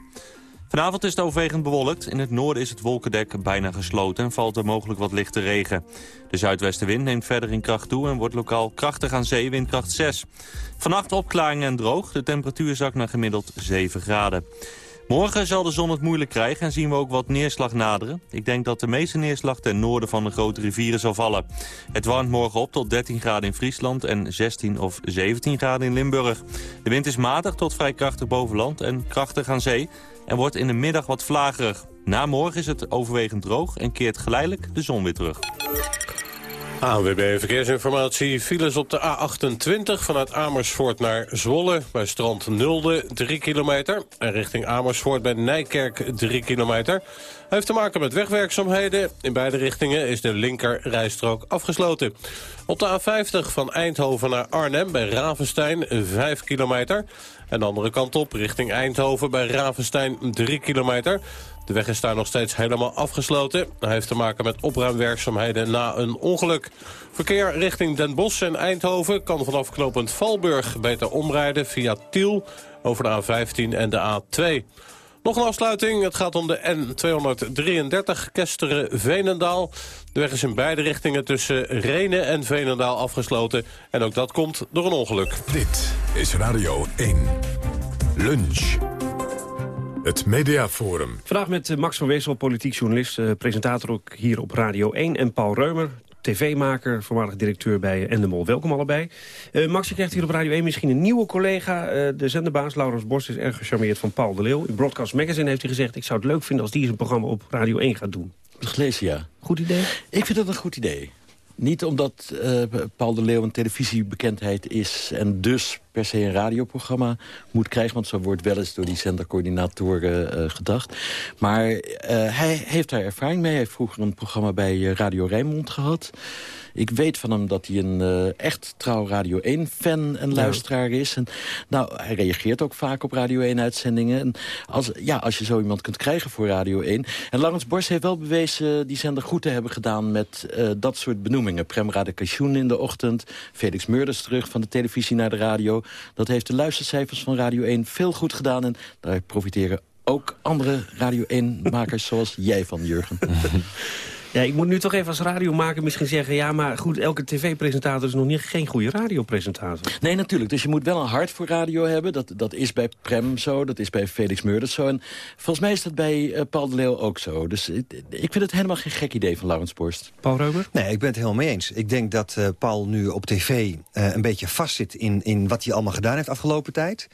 Vanavond is het overwegend bewolkt. In het noorden is het wolkendek bijna gesloten en valt er mogelijk wat lichte regen. De zuidwestenwind neemt verder in kracht toe en wordt lokaal krachtig aan zee, windkracht 6. Vannacht opklaringen en droog. De temperatuur zakt naar gemiddeld 7 graden. Morgen zal de zon het moeilijk krijgen en zien we ook wat neerslag naderen. Ik denk dat de meeste neerslag ten noorden van de grote rivieren zal vallen. Het warmt morgen op tot 13 graden in Friesland en 16 of 17 graden in Limburg. De wind is matig tot vrij krachtig boven land en krachtig aan zee... en wordt in de middag wat vlagerig. Na morgen is het overwegend droog en keert geleidelijk de zon weer terug. ANWB Verkeersinformatie. Files op de A28 vanuit Amersfoort naar Zwolle. Bij strand Nulde 3 kilometer. En richting Amersfoort bij Nijkerk 3 kilometer. Heeft te maken met wegwerkzaamheden. In beide richtingen is de linker rijstrook afgesloten. Op de A50 van Eindhoven naar Arnhem bij Ravenstein 5 kilometer. En de andere kant op richting Eindhoven bij Ravenstein 3 kilometer. De weg is daar nog steeds helemaal afgesloten. Hij heeft te maken met opruimwerkzaamheden na een ongeluk. Verkeer richting Den Bosch en Eindhoven kan vanaf knooppunt Valburg beter omrijden via Tiel over de A15 en de A2. Nog een afsluiting. Het gaat om de N233 Kesteren-Veenendaal. De weg is in beide richtingen tussen Renen en Veenendaal afgesloten. En ook dat komt door een ongeluk. Dit is Radio 1. Lunch. Het Mediaforum. Vandaag met eh, Max van Wezel, politiek journalist, eh, presentator ook hier op Radio 1. En Paul Reumer, tv-maker, voormalig directeur bij Endemol. Welkom allebei. Uh, Max, je krijgt hier op Radio 1 misschien een nieuwe collega. Uh, de zenderbaas Laurens Bos is erg gecharmeerd van Paul de Leeuw. In Broadcast Magazine heeft hij gezegd... ik zou het leuk vinden als die zijn programma op Radio 1 gaat doen. Dat gelezen, ja. Goed idee? Ik vind dat een goed idee. Niet omdat uh, Paul de Leeuw een televisiebekendheid is... en dus per se een radioprogramma moet krijgen. Want zo wordt wel eens door die zendercoördinatoren uh, gedacht. Maar uh, hij heeft daar ervaring mee. Hij heeft vroeger een programma bij Radio Rijnmond gehad. Ik weet van hem dat hij een uh, echt trouw Radio 1-fan en luisteraar is. En, nou, hij reageert ook vaak op Radio 1-uitzendingen. En als, ja, als je zo iemand kunt krijgen voor Radio 1. En Laurens Bors heeft wel bewezen die zender goed te hebben gedaan... met uh, dat soort benoemingen. Prem Radekation in de ochtend, Felix Meurders terug van de televisie naar de radio. Dat heeft de luistercijfers van Radio 1 veel goed gedaan. En daar profiteren ook andere Radio 1-makers zoals jij van, Jurgen. Ja, ik moet nu toch even als radiomaker misschien zeggen... ja, maar goed, elke tv-presentator is nog niet, geen goede radiopresentator. Nee, natuurlijk. Dus je moet wel een hart voor radio hebben. Dat, dat is bij Prem zo, dat is bij Felix Meurders zo. En volgens mij is dat bij uh, Paul de Leeuw ook zo. Dus ik, ik vind het helemaal geen gek idee van Laurens Borst. Paul Reuber? Nee, ik ben het helemaal mee eens. Ik denk dat uh, Paul nu op tv uh, een beetje vastzit in, in wat hij allemaal gedaan heeft afgelopen tijd.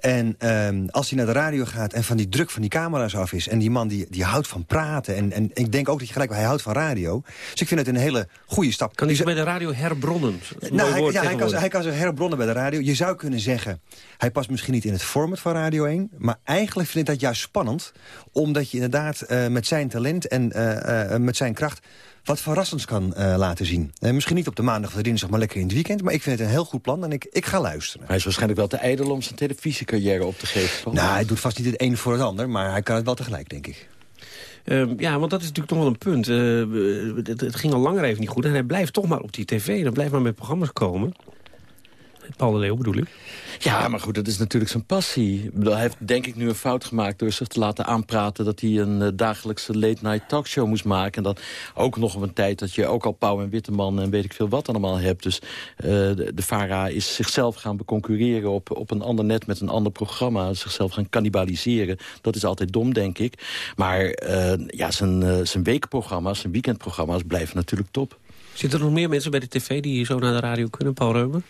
En ehm, als hij naar de radio gaat en van die druk van die camera's af is... en die man die, die houdt van praten... en, en ik denk ook dat je gelijk... Hij houdt van radio. Dus ik vind het een hele goede stap. Kan hij zich bij de radio herbronnen? Nou, hij, ja, hij, kan, hij kan zich herbronnen bij de radio. Je zou kunnen zeggen, hij past misschien niet in het format van Radio 1... maar eigenlijk vind ik dat juist spannend... omdat je inderdaad uh, met zijn talent en uh, uh, met zijn kracht wat verrassends kan uh, laten zien. Uh, misschien niet op de maandag of de dinsdag, maar lekker in het weekend. Maar ik vind het een heel goed plan en ik, ik ga luisteren. Hij is waarschijnlijk wel te ijdel om zijn televisiecarrière op te geven. Nou, hij doet vast niet het een voor het ander, maar hij kan het wel tegelijk, denk ik. Uh, ja, want dat is natuurlijk toch wel een punt. Het, het, ging al langer even niet goed. En hij blijft toch maar op die tv. Dan blijft maar met programma's komen. Paul Leeuw bedoel ik. Ja, maar goed, dat is natuurlijk zijn passie. Hij heeft denk ik nu een fout gemaakt door zich te laten aanpraten... dat hij een uh, dagelijkse late-night talkshow moest maken. En dan ook nog op een tijd dat je ook al Pauw en Witteman... en weet ik veel wat allemaal hebt. Dus uh, de, de VARA is zichzelf gaan beconcurreren op, op een ander net... met een ander programma, zichzelf gaan cannibaliseren. Dat is altijd dom, denk ik. Maar uh, ja, zijn, zijn weekprogramma's, zijn weekendprogramma's blijven natuurlijk top. Zitten er nog meer mensen bij de tv die zo naar de radio kunnen, Paul Reumer?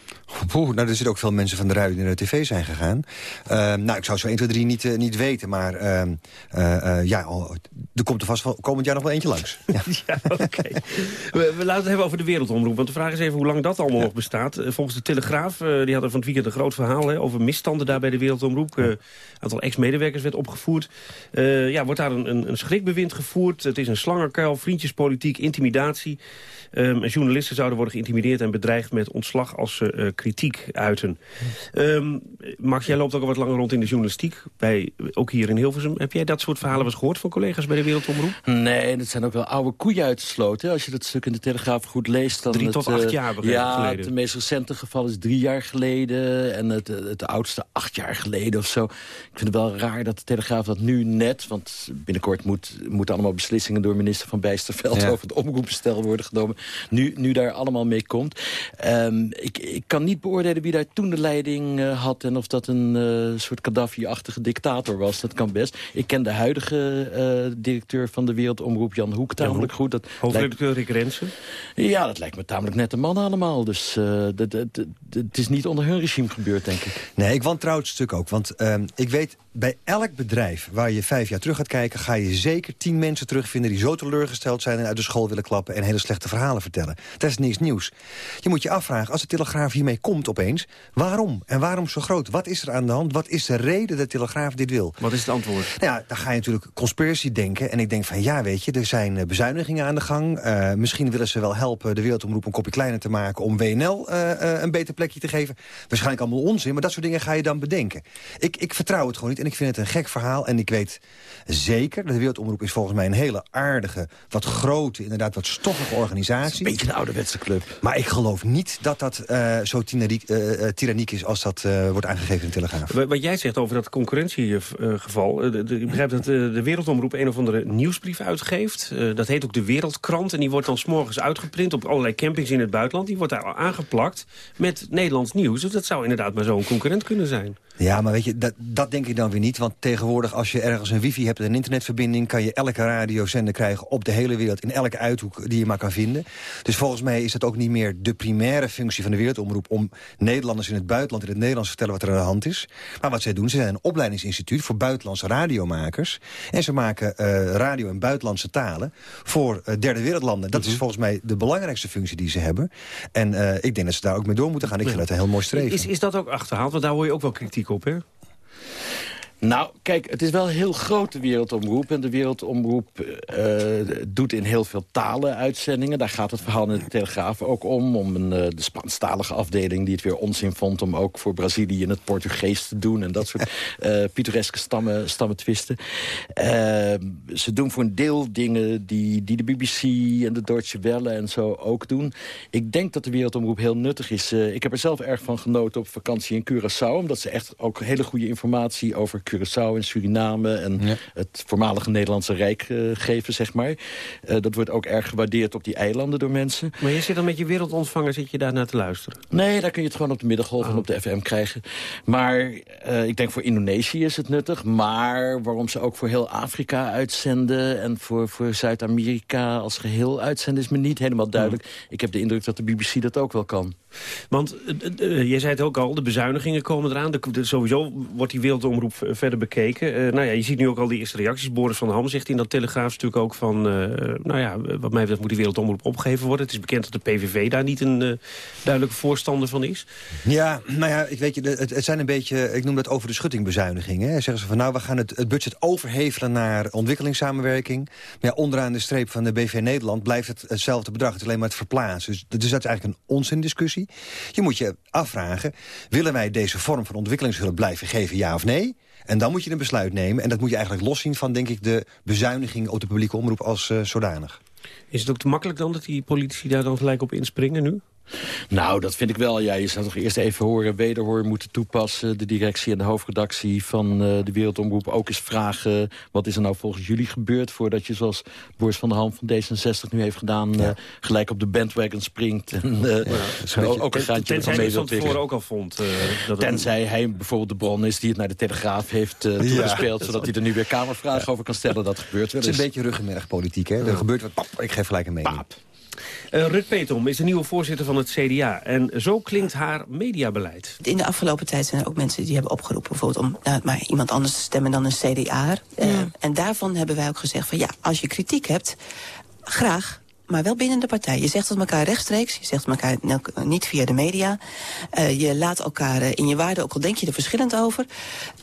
Nou, er zitten ook veel mensen van de radio die naar de tv zijn gegaan. Uh, nou, ik zou zo 1, 2, 3 niet, uh, niet weten, maar uh, ja, er komt er vast wel, komend jaar nog wel eentje langs. Ja, ja oké. Okay. we, we, laten het hebben over de wereldomroep, want de vraag is even hoe lang dat allemaal ja. nog bestaat. volgens de Telegraaf, die hadden van het weekend een groot verhaal hè, over misstanden daar bij de wereldomroep. Een aantal ex-medewerkers werd opgevoerd. ja, wordt daar een, een, een schrikbewind gevoerd. Het is een slangerkuil, vriendjespolitiek, intimidatie. Um, journalisten zouden worden geïntimideerd en bedreigd met ontslag als ze uh, kritiek uiten. Um, Max, jij loopt ook al wat langer rond in de journalistiek, bij, ook hier in Hilversum. Heb jij dat soort verhalen wel eens gehoord van collega's bij de Wereldomroep? Nee, dat zijn ook wel oude koeien uitgesloten. Als je dat stuk in de Telegraaf goed leest... Dan drie het, tot acht jaar uh, Ja, het meest recente geval is drie jaar geleden... en het, het oudste acht jaar geleden of zo. Ik vind het wel raar dat de Telegraaf dat nu net... want binnenkort moet, moeten allemaal beslissingen door minister Van Bijsterveld... Ja. over het omroepbestel worden genomen nu, nu daar allemaal mee komt. Um, ik, ik kan niet beoordelen wie daar toen de leiding uh, had... en of dat een uh, soort Gaddafi-achtige dictator was. Dat kan best. Ik ken de huidige uh, directeur van de Wereldomroep, Jan Hoek, tamelijk ja, goed. Dat Hoofdredacteur Rick Rensen? Ja, dat lijkt me tamelijk nette mannen allemaal. Dus het is niet onder hun regime gebeurd, denk ik. Nee, ik wantrouw het stuk ook. Want ehm, ik weet, bij elk bedrijf waar je vijf jaar terug gaat kijken... ga je zeker tien mensen terugvinden die zo teleurgesteld zijn... en uit de school willen klappen en hele slechte verhalen vertellen. Dat is niks nieuws. Je moet je afvragen, als de Telegraaf hiermee komt opeens... waarom? En waarom zo groot? Wat is er aan de hand? Wat is de reden dat de Telegraaf dit wil? Wat is het antwoord? Nou ja, dan ga je natuurlijk conspiracy denken. En ik denk van, ja, weet je, er zijn bezuinigingen aan de gang. Uh, misschien willen ze wel helpen de Wereldomroep een kopje kleiner te maken... om WNL uh, uh, een beter plekje te geven. Waarschijnlijk allemaal onzin, maar dat soort dingen ga je dan bedenken. Ik, ik vertrouw het gewoon niet en ik vind het een gek verhaal. En ik weet zeker, de Wereldomroep is volgens mij een hele aardige... wat grote, inderdaad wat stoffige organisatie. Een beetje een ouderwetse club. Maar ik geloof niet dat dat uh, zo tyranniek, uh, tyranniek is als dat uh, wordt aangegeven in Telegraaf. Wat jij zegt over dat concurrentiegeval. ik begrijp dat de Wereldomroep een of andere nieuwsbrief uitgeeft. dat heet ook de Wereldkrant. En die wordt dan s'morgens uitgeprint op allerlei campings in het buitenland. Die wordt daar aangeplakt met Nederlands nieuws. Dus dat zou inderdaad maar zo'n concurrent kunnen zijn. Ja, maar weet je, dat, dat denk ik dan weer niet. Want tegenwoordig, als je ergens een wifi hebt en een internetverbinding... kan je elke radiozender krijgen op de hele wereld... in elke uithoek die je maar kan vinden. Dus volgens mij is het ook niet meer de primaire functie van de wereldomroep... om Nederlanders in het buitenland in het Nederlands te vertellen wat er aan de hand is. Maar wat zij doen, ze zijn een opleidingsinstituut voor buitenlandse radiomakers. En ze maken uh, radio in buitenlandse talen voor uh, derde wereldlanden. Dat is Mhm. volgens mij de belangrijkste functie die ze hebben. En uh, ik denk dat ze daar ook mee door moeten gaan. Ik vind dat een heel mooi streven. Is, is dat ook achterhaald? Want daar hoor je ook wel kritiek op, hè? Nou, kijk, het is wel heel groot, de Wereldomroep. En de Wereldomroep uh, doet in heel veel talen uitzendingen. Daar gaat het verhaal in de Telegraaf ook om. Om een, uh, de Spaanstalige afdeling die het weer onzin vond... om ook voor Brazilië in het Portugees te doen. En dat soort uh, pittoreske stammen, stammen twisten. ze doen voor een deel dingen die, die de BBC en de Deutsche Welle en zo ook doen. Ik denk dat de Wereldomroep heel nuttig is. ik heb er zelf erg van genoten op vakantie in Curaçao. Omdat ze echt ook hele goede informatie over Curaçao en Suriname... en ja. het voormalige Nederlandse Rijk uh, geven, zeg maar. Uh, dat wordt ook erg gewaardeerd op die eilanden door mensen. Maar je zit dan met je wereldontvanger zit je daar naar te luisteren? Nee, daar kun je het gewoon op de middengolf oh. en op de FM krijgen. Maar uh, ik denk voor Indonesië is het nuttig. Maar waarom ze ook voor heel Afrika uitzenden... en voor, voor Zuid-Amerika als geheel uitzenden... is me niet helemaal duidelijk. Oh. Ik heb de indruk dat de BBC dat ook wel kan. Want uh, jij zei het ook al, de bezuinigingen komen eraan. De, de, sowieso wordt die wereldomroep verder bekeken. Uh, nou ja, je ziet nu ook al die eerste reacties. Van Ham zegt in dat Telegraaf natuurlijk ook van... Uh, nou ja, wat mij betreft moet die wereldomroep opgegeven worden. Het is bekend dat de PVV daar niet een uh, duidelijke voorstander van is. Ja, nou ja, ik weet je, het, het zijn een beetje... ik noem dat over de schutting bezuinigingen. Hè. Zeggen ze van nou, we gaan het, het budget overhevelen naar ontwikkelingssamenwerking. Maar ja, onderaan de streep van de BV Nederland blijft het hetzelfde bedrag. Het is alleen maar het verplaatsen. Dus, dus dat is eigenlijk een onzindiscussie. Je moet je afvragen, willen wij deze vorm van ontwikkelingshulp blijven geven, ja of nee? En dan moet je een besluit nemen. En dat moet je eigenlijk loszien van, denk ik, de bezuiniging op de publieke omroep als uh, zodanig. Is het ook te makkelijk dan dat die politici daar dan gelijk op inspringen nu? Nou, dat vind ik wel. Ja, je zou toch eerst even horen, wederhoor moeten toepassen. De directie en de hoofdredactie van uh, de Wereldomroep ook eens vragen... wat is er nou volgens jullie gebeurd... voordat je, zoals Boris van der Ham van D66 nu heeft gedaan... Ja. Uh, gelijk op de bandwagon springt. En, uh, ja, ook, ook een gaatje ervan mee wilt tevoren ook al vond. dat Tenzij het... hij bijvoorbeeld de bron is die het naar de Telegraaf heeft toegespeeld... Ja, zodat hij er nu weer kamervragen over kan stellen. Dat gebeurt wel Het is een beetje ruggenmergpolitiek, hè? Er gebeurt wat, pap, ik geef gelijk een mening. Paap. Uh, Rut Petom is de nieuwe voorzitter van het CDA. En zo klinkt haar mediabeleid. In de afgelopen tijd zijn er ook mensen die hebben opgeroepen... bijvoorbeeld om nou, maar iemand anders te stemmen dan een CDA. Uh, ja. En daarvan hebben wij ook gezegd van ja, als je kritiek hebt... graag, maar wel binnen de partij. Je zegt het elkaar rechtstreeks, je zegt het elkaar niet via de media. Uh, je laat elkaar in je waarde, ook al denk je er verschillend over.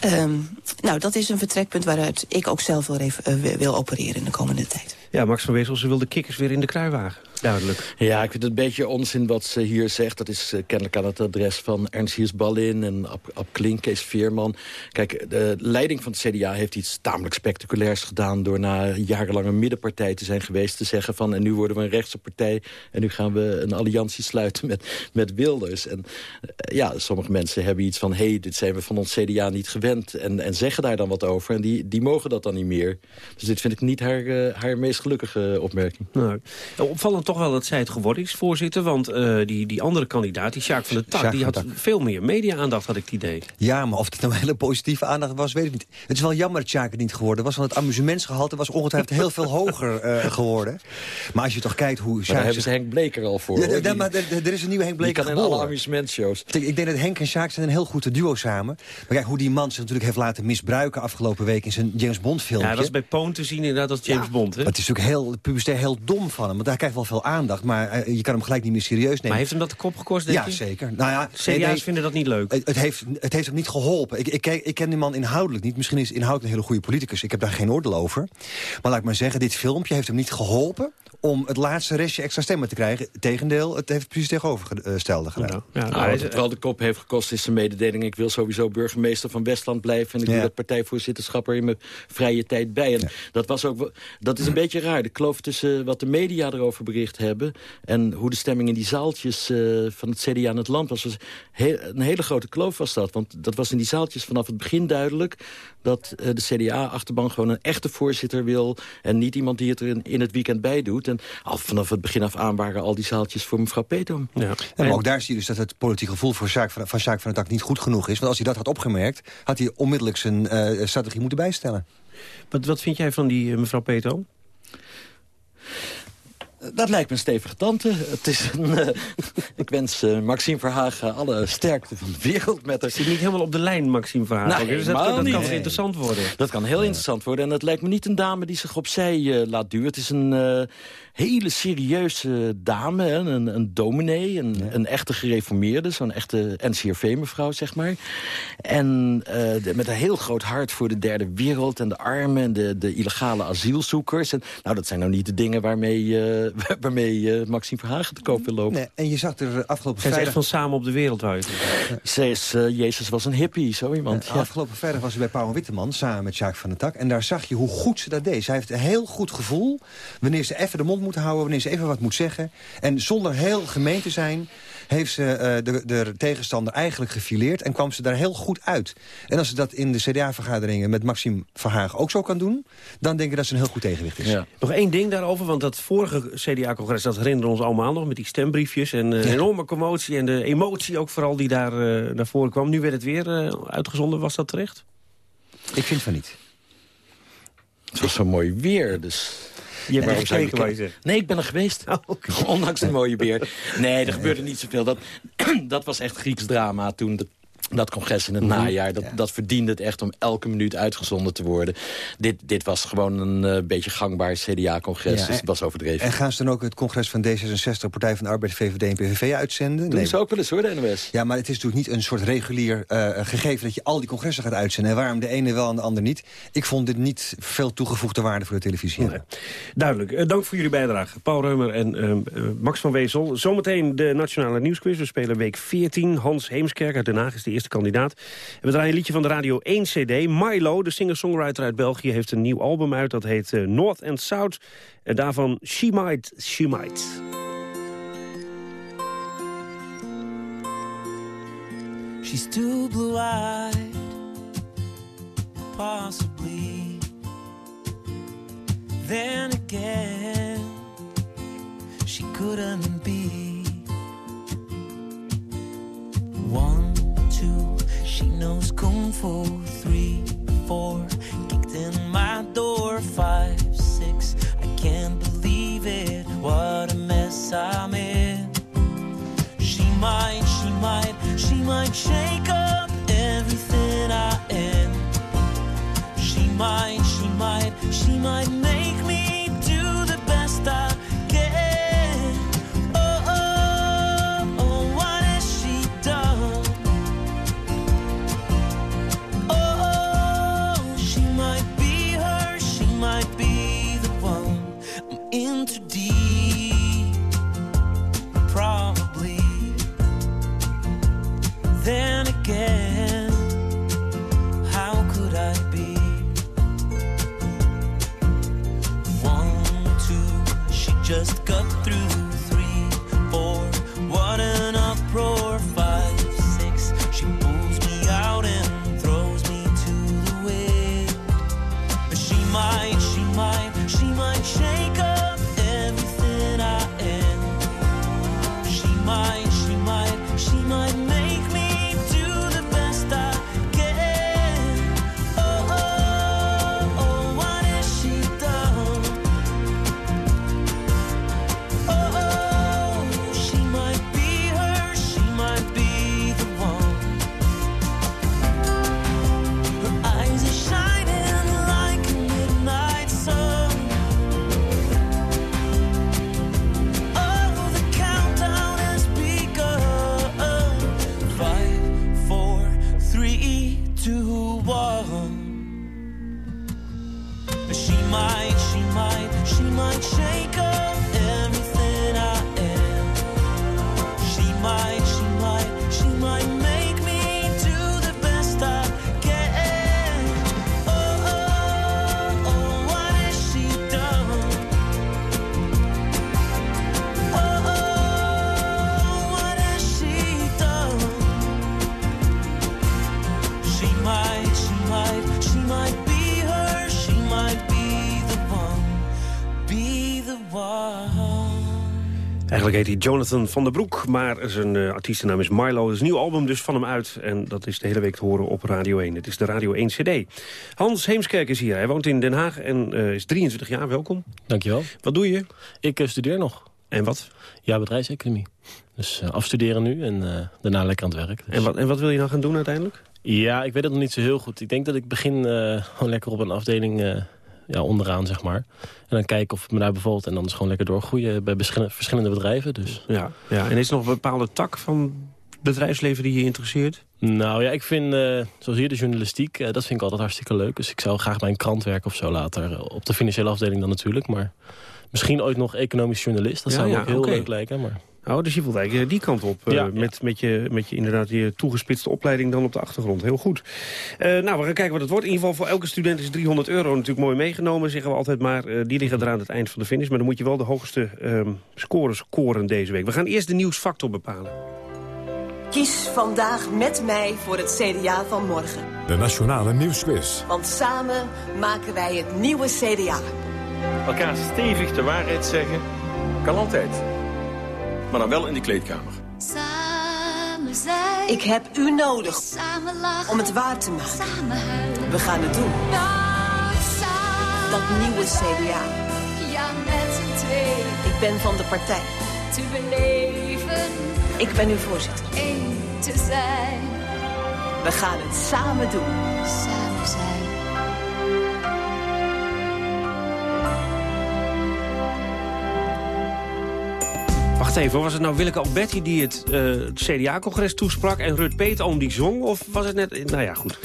Um, nou, dat is een vertrekpunt waaruit ik ook zelf wil, even, uh, wil opereren in de komende tijd. Ja, Max van Wezel, ze wil de kikkers weer in de kruiwagen. Duidelijk. Ja, ik vind het een beetje onzin wat ze hier zegt. Dat is uh, kennelijk aan het adres van Ernst Hiers Ballin en Ab, Klink, Kees Veerman. Kijk, de leiding van het CDA heeft iets tamelijk spectaculairs gedaan... door na jarenlang een middenpartij te zijn geweest te zeggen van... en nu worden we een rechtse partij en nu gaan we een alliantie sluiten met, met Wilders. En uh, ja, sommige mensen hebben iets van... hé, hey, dit zijn we van ons CDA niet gewend en, en zeggen daar dan wat over. En die, die mogen dat dan niet meer. Dus dit vind ik niet haar, uh, haar meest gelukkige opmerking. Nou, opvallend toch wel dat zij het geworden is, voorzitter. Want uh, die, die andere kandidaat, die Sjaak van der Tak... die had veel meer media-aandacht, had ik het idee. Ja, maar of het nou hele positieve aandacht was, weet ik niet. Het is wel jammer dat Sjaak het niet geworden was... want het amusementsgehalte was ongetwijfeld heel veel hoger uh, geworden. Maar als je toch kijkt hoe... Maar daar hebben ze Henk Bleker al voor. Ja, hoor, maar er, is een nieuwe Henk Bleker Die kan in alle amusementshows. Ik denk dat Henk en Sjaak zijn een heel goed duo samen. Maar kijk, hoe die man zich natuurlijk heeft laten misbruiken... afgelopen week in zijn James Bond filmpje. Ja, dat is bij Poon te zien inderdaad als James ja, Bond. Hè? Het is natuurlijk heel, publicitair heel dom van hem. Want hij krijgt wel veel aandacht, maar uh, je kan hem gelijk niet meer serieus nemen. Maar heeft hem dat de kop gekost, denk ja, je? zeker. Nou ja, CDA's nee, nee, vinden dat niet leuk. Het, het, heeft, het heeft hem niet geholpen. Ik, ik, ik, ken die man inhoudelijk niet. Misschien is inhoudelijk een hele goede politicus. Ik heb daar geen oordeel over. Maar laat ik maar zeggen, dit filmpje heeft hem niet geholpen om het laatste restje extra stemmen te krijgen. Tegendeel, het heeft precies tegenovergestelde gedaan. Ja, ja, nou, wat het wel de kop heeft gekost is zijn mededeling... ik wil sowieso burgemeester van Westland blijven... en ik ja. doe dat partijvoorzitterschap er in mijn vrije tijd bij. En ja. dat, was ook, dat is een beetje raar. De kloof tussen wat de media erover bericht hebben... en hoe de stemming in die zaaltjes uh, van het CDA in het land was. was heel, een hele grote kloof was dat. Want dat was in die zaaltjes vanaf het begin duidelijk... dat uh, de CDA-achterban gewoon een echte voorzitter wil... en niet iemand die het er in, in het weekend bij doet... En al vanaf het begin af aan waren al die zaaltjes voor mevrouw Petom. Ja. En maar ook daar zie je dus dat het politiek gevoel voor zaak van, van zaak van het dak niet goed genoeg is. Want als hij dat had opgemerkt, had hij onmiddellijk zijn eh, strategie moeten bijstellen. Wat, wat vind jij van die eh, mevrouw Petom? Dat lijkt me een stevige tante. Het is een, eh, ik wens eh, Maxime Verhagen alle sterkte van de wereld met haar. Zit niet helemaal op de lijn, Maxime Verhagen. Dus dat, kan interessant worden. Dat kan heel interessant worden. En dat lijkt me niet een dame die zich opzij eh, laat duwen. Het is een hele serieuze dame, hè, een, een dominee, een, een echte gereformeerde, zo'n echte NCRV-mevrouw, zeg maar. En eh, de- met een heel groot hart voor de derde wereld en de armen en de, de illegale asielzoekers. En, nou, dat zijn nou niet de dingen waarmee, eh, waarmee eh, Maxime Verhagen te koop wil lopen. Nee, en je zag er afgelopen Zij is echt vrijdag... van samen op de wereld, zeggen. Zij is, Jezus was een hippie, zo iemand. Ja, Ja. Afgelopen vrijdag was ze bij Pauw Witteman samen met Jacques van der Tak. En daar zag je hoe goed ze dat deed. Zij heeft een heel goed gevoel wanneer ze even de mond moet houden... wanneer ze even wat moet zeggen. En zonder heel gemeen te zijn heeft ze eh, de, de tegenstander eigenlijk gefileerd... en kwam ze daar heel goed uit. En als ze dat in de CDA-vergaderingen met Maxime Verhagen ook zo kan doen... dan denk ik dat ze een heel goed tegenwicht is. Nog één ding daarover, want dat vorige CDA-congres... dat herinneren we ons allemaal nog met die stembriefjes... en Ja. enorme commotie en de emotie ook vooral die daar eh, naar voren kwam. Nu werd het weer uitgezonden, was dat terecht? Ik vind van niet. Het was zo mooi weer, dus... Je hebt er gekeken, wou je zeggen. Nee, ik ben er geweest. Ondanks de mooie weer. Nee, er gebeurde niet zoveel. Dat, dat was echt Grieks drama toen... De, dat congres in het Mhm. najaar, dat, dat verdiende het echt om elke minuut uitgezonden te worden. Dit, dit was gewoon een eh, beetje gangbaar CDA-congres, Ja, dus en- het was overdreven. En gaan ze dan ook het congres van D66, Partij van de Arbeid, VVD en PVV uitzenden? Doen ze ook wel eens hoor, de NOS. Ja, maar het is natuurlijk niet een soort regulier eh, gegeven... dat je al die congressen gaat uitzenden. En waarom de ene wel en de ander niet? Ik vond dit niet veel toegevoegde waarde voor de televisie. Duidelijk. Eh, dank voor jullie bijdrage. Paul Reumer en ehm, eh, Max van Wezel. Zometeen de Nationale Nieuwsquiz. We spelen week 14. Hans Heemskerk uit Den Haag is de eerste kandidaat. En we draaien een liedje van de Radio 1 CD. Milo, de singer-songwriter uit België, heeft een nieuw album uit. Dat heet eh, North and South. En daarvan She Might, She Might. She's too blue-eyed, possibly. Then again, she couldn't be. One, she knows kung fu. Three, four, kicked in my door. Five, six, I can't believe it. What a mess I'm in. She might, she might, she might shake up everything I am. She might, she might, she might make me just got through. Eigenlijk heet hij Jonathan van der Broek, maar zijn uh, artiestennaam is Milo. Er is een nieuw album dus van hem uit en dat is de hele week te horen op Radio 1. Het is de Radio 1 CD. Hans Heemskerk is hier. Hij woont in Den Haag en uh, is 23 jaar. Welkom. Dankjewel. Wat doe je? Ik uh, studeer nog. En wat? Ja, bedrijfseconomie. Dus afstuderen nu en daarna lekker aan het werk. Dus. En, wat, en wat wil je dan gaan doen uiteindelijk? Ja, ik weet het nog niet zo heel goed. Ik denk dat ik begin gewoon lekker op een afdeling ja, onderaan, zeg maar. En dan kijken of het me daar bevalt. En dan is gewoon lekker doorgroeien bij verschillende bedrijven. Dus. Ja, ja, en is er nog een bepaalde tak van bedrijfsleven die je interesseert? Nou ja, ik vind, uh, zoals hier de journalistiek, uh, dat vind ik altijd hartstikke leuk. Dus ik zou graag bij een krant werken of zo later. Op de financiële afdeling dan natuurlijk, maar misschien ooit nog economisch journalist. Dat ja, zou me ja, ook heel okay. leuk lijken, maar... Oh, dus je wilt eigenlijk die kant op. Uh, Ja, met, met, je, met je inderdaad je toegespitste opleiding dan op de achtergrond. Heel goed. Uh, nou, we gaan kijken wat het wordt. In ieder geval voor elke student is 300 euro natuurlijk mooi meegenomen, zeggen we altijd. Maar uh, die liggen er aan het eind van de finish. Maar dan moet je wel de hoogste um, scores scoren deze week. We gaan eerst de nieuwsfactor bepalen. Kies vandaag met mij voor het CDA van morgen. De Nationale Nieuwsquiz. Want samen maken wij het nieuwe CDA. Elkaar stevig de waarheid zeggen kan altijd. Maar dan wel in de kleedkamer. Samen zijn. Ik heb u nodig. Samen lachen. Om het waar te maken. Samen huilen. We gaan het doen. Dat nieuwe CDA. Ja, met z'n tweeën. Ik ben van de partij. Te beleven. Ik ben uw voorzitter. Eén te zijn. We gaan het samen doen. Samen zijn. Wacht even, was het nou Willeke Alberti die het, het CDA-congres toesprak... en Rut Peetoom die zong? Of was het net... Nou ja, goed.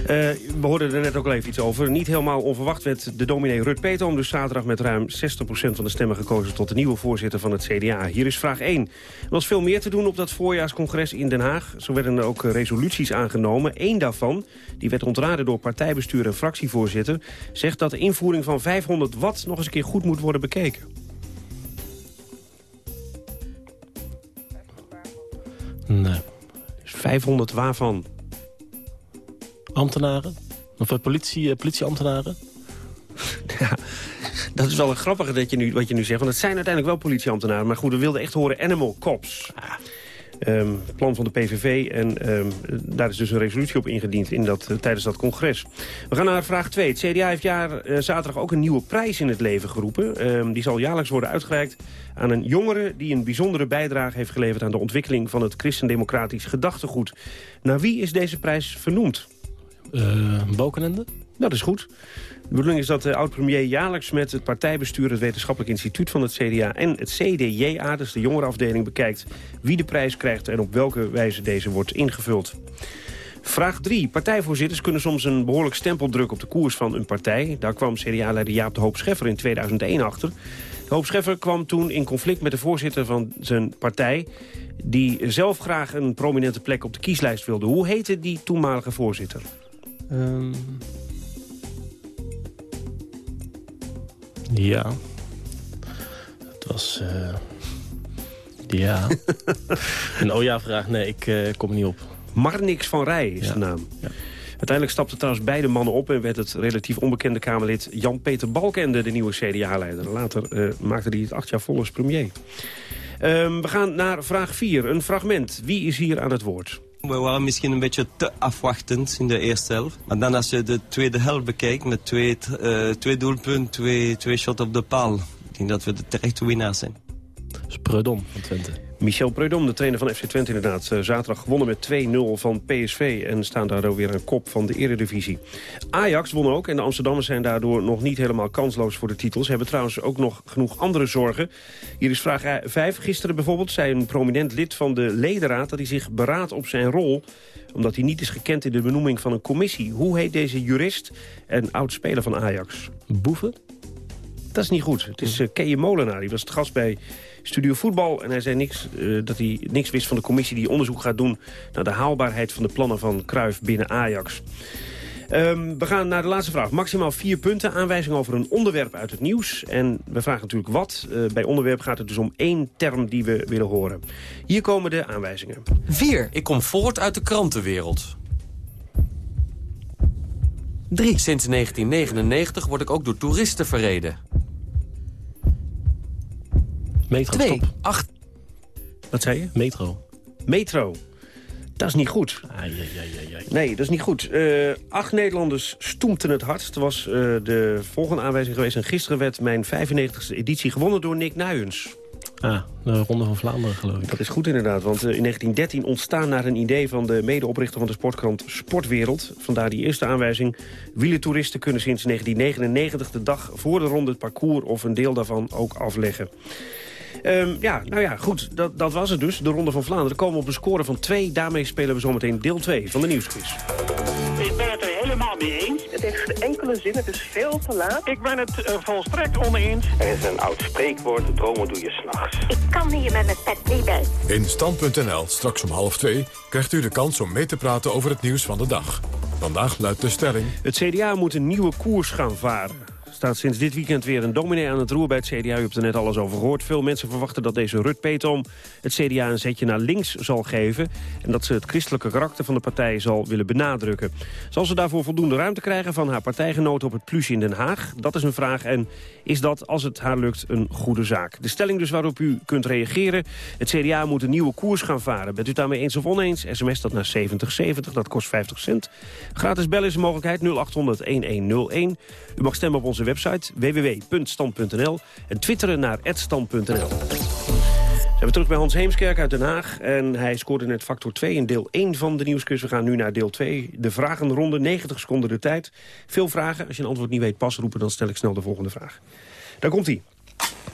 Uh, we hoorden er net ook al even iets over. Niet helemaal onverwacht werd de dominee Rut Peetoom... dus zaterdag met ruim 60% van de stemmen gekozen... tot de nieuwe voorzitter van het CDA. Hier is vraag 1. Er was veel meer te doen op dat voorjaarscongres in Den Haag. Zo werden er ook resoluties aangenomen. Eén daarvan, die werd ontraden door partijbestuur en fractievoorzitter... zegt dat de invoering van 500 watt nog eens een keer goed moet worden bekeken. Nee. 500 waarvan? Ambtenaren? Of uh, politie, uh, politieambtenaren? ja, dat is wel een grappige dat je nu, wat je nu zegt. Want het zijn uiteindelijk wel politieambtenaren. Maar goed, we wilden echt horen Animal Cops. Um, plan van de PVV. En um, daar is dus een resolutie op ingediend in dat, uh, tijdens dat congres. We gaan naar vraag 2. Het CDA heeft jaar, uh, zaterdag ook een nieuwe prijs in het leven geroepen. Um, die zal jaarlijks worden uitgereikt aan een jongere... die een bijzondere bijdrage heeft geleverd aan de ontwikkeling... van het christendemocratisch gedachtegoed. Naar wie is deze prijs vernoemd? Uh, Balkenende? Dat is goed. De bedoeling is dat de oud-premier jaarlijks met het partijbestuur... het wetenschappelijk instituut van het CDA en het CDJA... dus de jongerenafdeling, bekijkt wie de prijs krijgt... en op welke wijze deze wordt ingevuld. Vraag 3. Partijvoorzitters kunnen soms een behoorlijk stempel drukken op de koers van een partij. Daar kwam CDA-leider Jaap de Hoop Scheffer in 2001 achter. De Hoop Scheffer kwam toen in conflict met de voorzitter van zijn partij... die zelf graag een prominente plek op de kieslijst wilde. Hoe heette die toenmalige voorzitter? Um... Ja. Het was... Uh... Ja. een oh ja vraag. Nee, ik uh, kom er niet op. Marnix van Rij is ja. de naam. Ja. Uiteindelijk stapten trouwens beide mannen op... en werd het relatief onbekende Kamerlid Jan-Peter Balkende de nieuwe CDA-leider. Later uh, maakte hij het acht jaar vol als premier. Um, we gaan naar vraag 4. Een fragment. Wie is hier aan het woord? We waren misschien een beetje te afwachtend in de eerste helft. Maar dan als je de tweede helft bekijkt met twee, uh, twee doelpunten, twee, twee shots op de paal. Ik denk dat we de terechte winnaars zijn. Preudom van Twente. Michel Preudom, de trainer van FC Twente inderdaad. Uh, zaterdag gewonnen met 2-0 van PSV en staan daardoor weer aan kop van de eredivisie. Ajax won ook en de Amsterdammers zijn daardoor nog niet helemaal kansloos voor de titels. Ze hebben trouwens ook nog genoeg andere zorgen. Hier is vraag 5. Gisteren bijvoorbeeld zei een prominent lid van de ledenraad dat hij zich beraadt op zijn rol omdat hij niet is gekend in de benoeming van een commissie. Hoe heet deze jurist en oud-speler van Ajax? Boeven? Dat is niet goed. Het is uh, Molenaar. Die was het gast bij Studio Voetbal. En hij zei niks, uh, dat hij niks wist van de commissie die onderzoek gaat doen... naar de haalbaarheid van de plannen van Cruijff binnen Ajax. Um, we gaan naar de laatste vraag. Maximaal vier punten. Aanwijzing over een onderwerp uit het nieuws. En we vragen natuurlijk wat. Uh, bij onderwerp gaat het dus om één term die we willen horen. Hier komen de aanwijzingen. 4. Ik kom voort uit de krantenwereld. 3. Sinds 1999 word ik ook door toeristen verreden. Metro, Twee. stop. Acht. Wat zei je? Metro. Metro. Dat is niet goed. Nee, dat is niet goed. Eh, acht Nederlanders stoempten het hardst. was eh, de volgende aanwijzing geweest. En gisteren werd mijn 95e editie gewonnen door Nick Nuyens. Ah, de Ronde van Vlaanderen geloof ik. Dat is goed inderdaad, want eh, in 1913 ontstaan naar een idee van de medeoprichter van de sportkrant Sportwereld. Vandaar die eerste aanwijzing. Wielertoeristen kunnen sinds 1999 de dag voor de ronde het parcours of een deel daarvan ook afleggen. Ehm, ja, nou ja, goed, dat, dat was het dus. De Ronde van Vlaanderen komen we op een score van 2. Daarmee spelen we zometeen deel 2 van de nieuwsquiz. Ik ben het er helemaal mee eens. Het heeft geen enkele zin, het is veel te laat. Ik ben het eh, volstrekt oneens. Er is een oud spreekwoord, dromen doe je s'nachts. Ik kan hier met mijn pet niet bij. In Stand.nl, straks om half twee, krijgt u de kans om mee te praten over het nieuws van de dag. Vandaag luidt de stelling... Het CDA moet een nieuwe koers gaan varen. Staat sinds dit weekend weer een dominee aan het roer bij het CDA. U hebt er net alles over gehoord. Veel mensen verwachten dat deze Rut Petom het CDA een zetje naar links zal geven... en dat ze het christelijke karakter van de partij zal willen benadrukken. Zal ze daarvoor voldoende ruimte krijgen van haar partijgenoten op het plus in Den Haag? Dat is een vraag en is dat, als het haar lukt, een goede zaak. De stelling dus waarop u kunt reageren. Het CDA moet een nieuwe koers gaan varen. Bent u daarmee eens of oneens? SMS dat naar 7070, dat kost 50 cent. Gratis bellen is een mogelijkheid 0800-1101. U mag stemmen op onze website www.stand.nl en twitteren naar @stand.nl. Zijn we terug bij Hans Heemskerk uit Den Haag. En hij scoorde net factor 2 in deel 1 van de nieuwsquiz. We gaan nu naar deel 2. De vragenronde, 90 seconden de tijd. Veel vragen. Als je een antwoord niet weet, pas roepen. Dan stel ik snel de volgende vraag. Daar komt hij.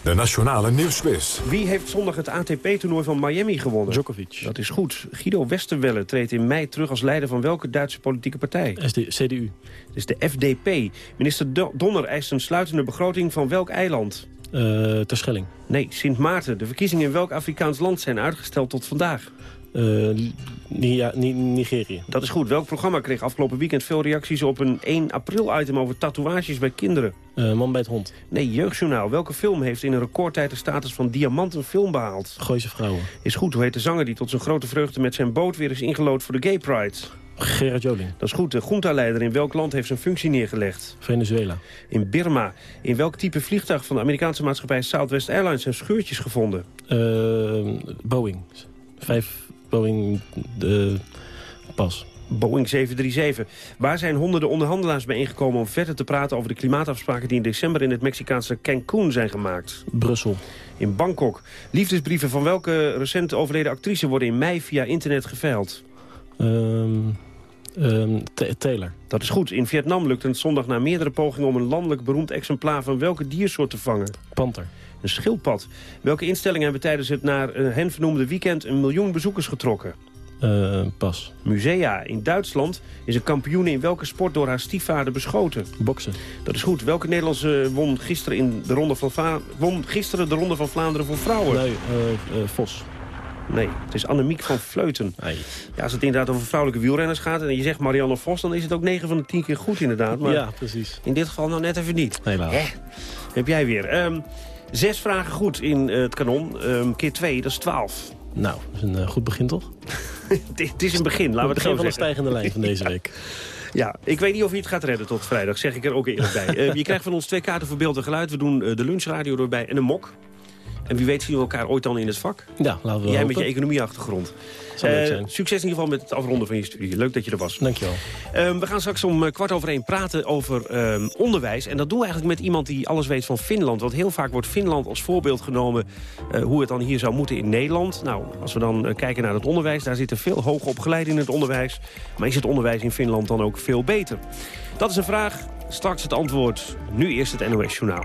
De Nationale Nieuwsquiz. Wie heeft zondag het ATP-toernooi van Miami gewonnen? Djokovic. Dat is goed. Guido Westerwelle treedt in mei terug als leider van welke Duitse politieke partij? SD, CDU. Het is de FDP. Minister Do- Donner eist een sluitende begroting van welk eiland? Uh, Terschelling. Nee, Sint Maarten. De verkiezingen in welk Afrikaans land zijn uitgesteld tot vandaag? Ni Nigeria. Dat is goed. Welk programma kreeg afgelopen weekend veel reacties op een 1 april item over tatoeages bij kinderen? Uh, man bij het hond. Nee, Jeugdjournaal. Welke film heeft in een recordtijd de status van diamanten film behaald? Gooise vrouwen. Is goed. Hoe heet de zanger die tot zijn grote vreugde met zijn boot weer is ingelood voor de Gay Pride? Gerard Joling. Dat is goed. De groentaleider in welk land heeft zijn functie neergelegd? Venezuela. In Birma. In welk type vliegtuig van de Amerikaanse maatschappij Southwest Airlines zijn scheurtjes gevonden? Uh, Boeing. Vijf Boeing de pas. Boeing 737. Waar zijn honderden onderhandelaars bijeengekomen om verder te praten over de klimaatafspraken die in december in het Mexicaanse Cancún zijn gemaakt? Brussel. In Bangkok. Liefdesbrieven van welke recent overleden actrice worden in mei via internet geveild? Um, um, Taylor. Dat is goed. In Vietnam lukt het zondag na meerdere pogingen om een landelijk beroemd exemplaar van welke diersoort te vangen? Panter. Een schildpad. Welke instellingen hebben tijdens het naar hen vernoemde weekend een miljoen bezoekers getrokken? Uh, pas. Musea. In Duitsland is een kampioen in welke sport door haar stiefvader beschoten? Boksen. Dat is goed. Welke Nederlandse won gisteren, in de ronde van, Va won gisteren de Ronde van Vlaanderen voor vrouwen? Nee, uh, uh, Vos. Nee, het is Annemiek van Vleuten. Nee. Ja, als het inderdaad over vrouwelijke wielrenners gaat... en je zegt Marianne Vos, dan is het ook 9 van de 10 keer goed inderdaad. Maar ja, precies. In dit geval nou net even niet. Helaas. Hè? Heb jij weer. Um, zes vragen goed in uh, het kanon. Um, keer 2, dat is 12. Nou, dat is een uh, goed begin toch? het is een begin, laten we het zo van de stijgende lijn van deze week. Ja, ik weet niet of je het gaat redden tot vrijdag, zeg ik er ook eerlijk bij. Uh, je krijgt van ons twee kaarten voor beeld en geluid. We doen uh, de lunchradio erbij en een mok. En wie weet zien we elkaar ooit dan in het vak. Ja, laten we Jij hopen. met je economieachtergrond. Zou leuk zijn. Uh, succes in ieder geval met het afronden van je studie. Leuk dat je er was. Dankjewel. Uh, we gaan straks om kwart over één praten over uh, onderwijs. En dat doen we eigenlijk met iemand die alles weet van Finland. Want heel vaak wordt Finland als voorbeeld genomen... Uh, hoe het dan hier zou moeten in Nederland. Nou, als we dan uh, kijken naar het onderwijs... daar zitten veel hoogopgeleiden in het onderwijs. Maar is het onderwijs in Finland dan ook veel beter? Dat is een vraag. Straks het antwoord. Nu eerst het NOS Journaal.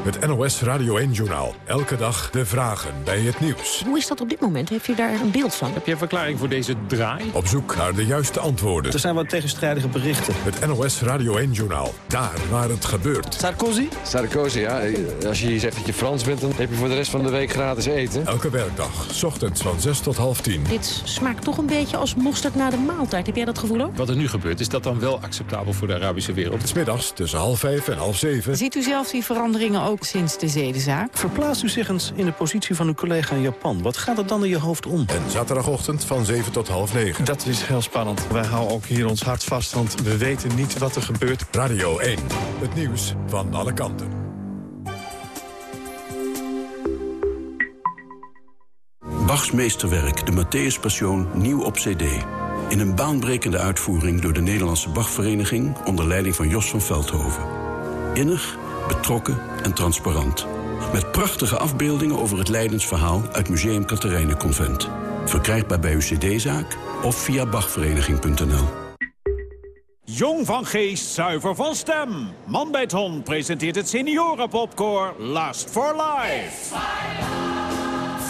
Het NOS Radio 1-journaal. Elke dag de vragen bij het nieuws. Hoe is dat op dit moment? Heeft u daar een beeld van? Heb je een verklaring voor deze draai? Op zoek naar de juiste antwoorden. Er zijn wat tegenstrijdige berichten. Het NOS Radio 1-journaal. Daar waar het gebeurt. Sarkozy? Sarkozy, ja. Als je hier zegt dat je Frans bent, dan heb je voor de rest van de week gratis eten. Elke werkdag, s ochtends van 6 tot half 10. Dit smaakt toch een beetje als mosterd na de maaltijd. Heb jij dat gevoel ook? Wat er nu gebeurt, is dat dan wel acceptabel voor de Arabische wereld? Smiddags tussen half 5 en half 7. Ziet u zelf die veranderingen ook? Ook sinds de zedenzaak. Verplaatst u zich eens in de positie van uw collega in Japan. Wat gaat er dan in je hoofd om? En zaterdagochtend van 7 tot half 9. Dat is heel spannend. Wij houden ook hier ons hart vast, want we weten niet wat er gebeurt. Radio 1, het nieuws van alle kanten. Bachs meesterwerk, de Matthäus Passion, nieuw op cd. In een baanbrekende uitvoering door de Nederlandse Bachvereniging... onder leiding van Jos van Veldhoven. Innig, betrokken en transparant. Met prachtige afbeeldingen over het Leidensverhaal... uit Museum Convent. Verkrijgbaar bij uw cd-zaak of via bachvereniging.nl. Jong van geest, zuiver van stem. Man bij het hond presenteert het seniorenpopcore Last for Life.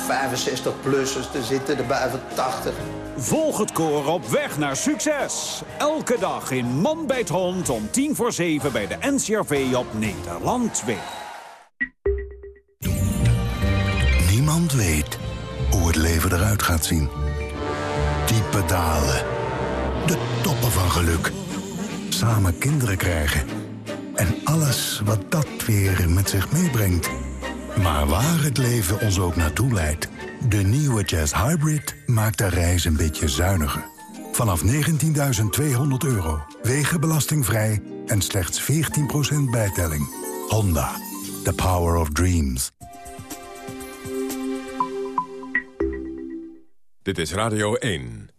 65-plussers, er zitten er boven 80. Volg het koor op weg naar succes. Elke dag in Man bij het hond om tien voor zeven bij de NCRV op Nederland 2. Niemand weet hoe het leven eruit gaat zien. Diepe dalen. De toppen van geluk. Samen kinderen krijgen. En alles wat dat weer met zich meebrengt. Maar waar het leven ons ook naartoe leidt... de nieuwe Jazz Hybrid maakt de reis een beetje zuiniger. Vanaf 19.200 euro, wegenbelastingvrij en slechts 14% bijtelling. Honda, the power of dreams. Dit is Radio 1.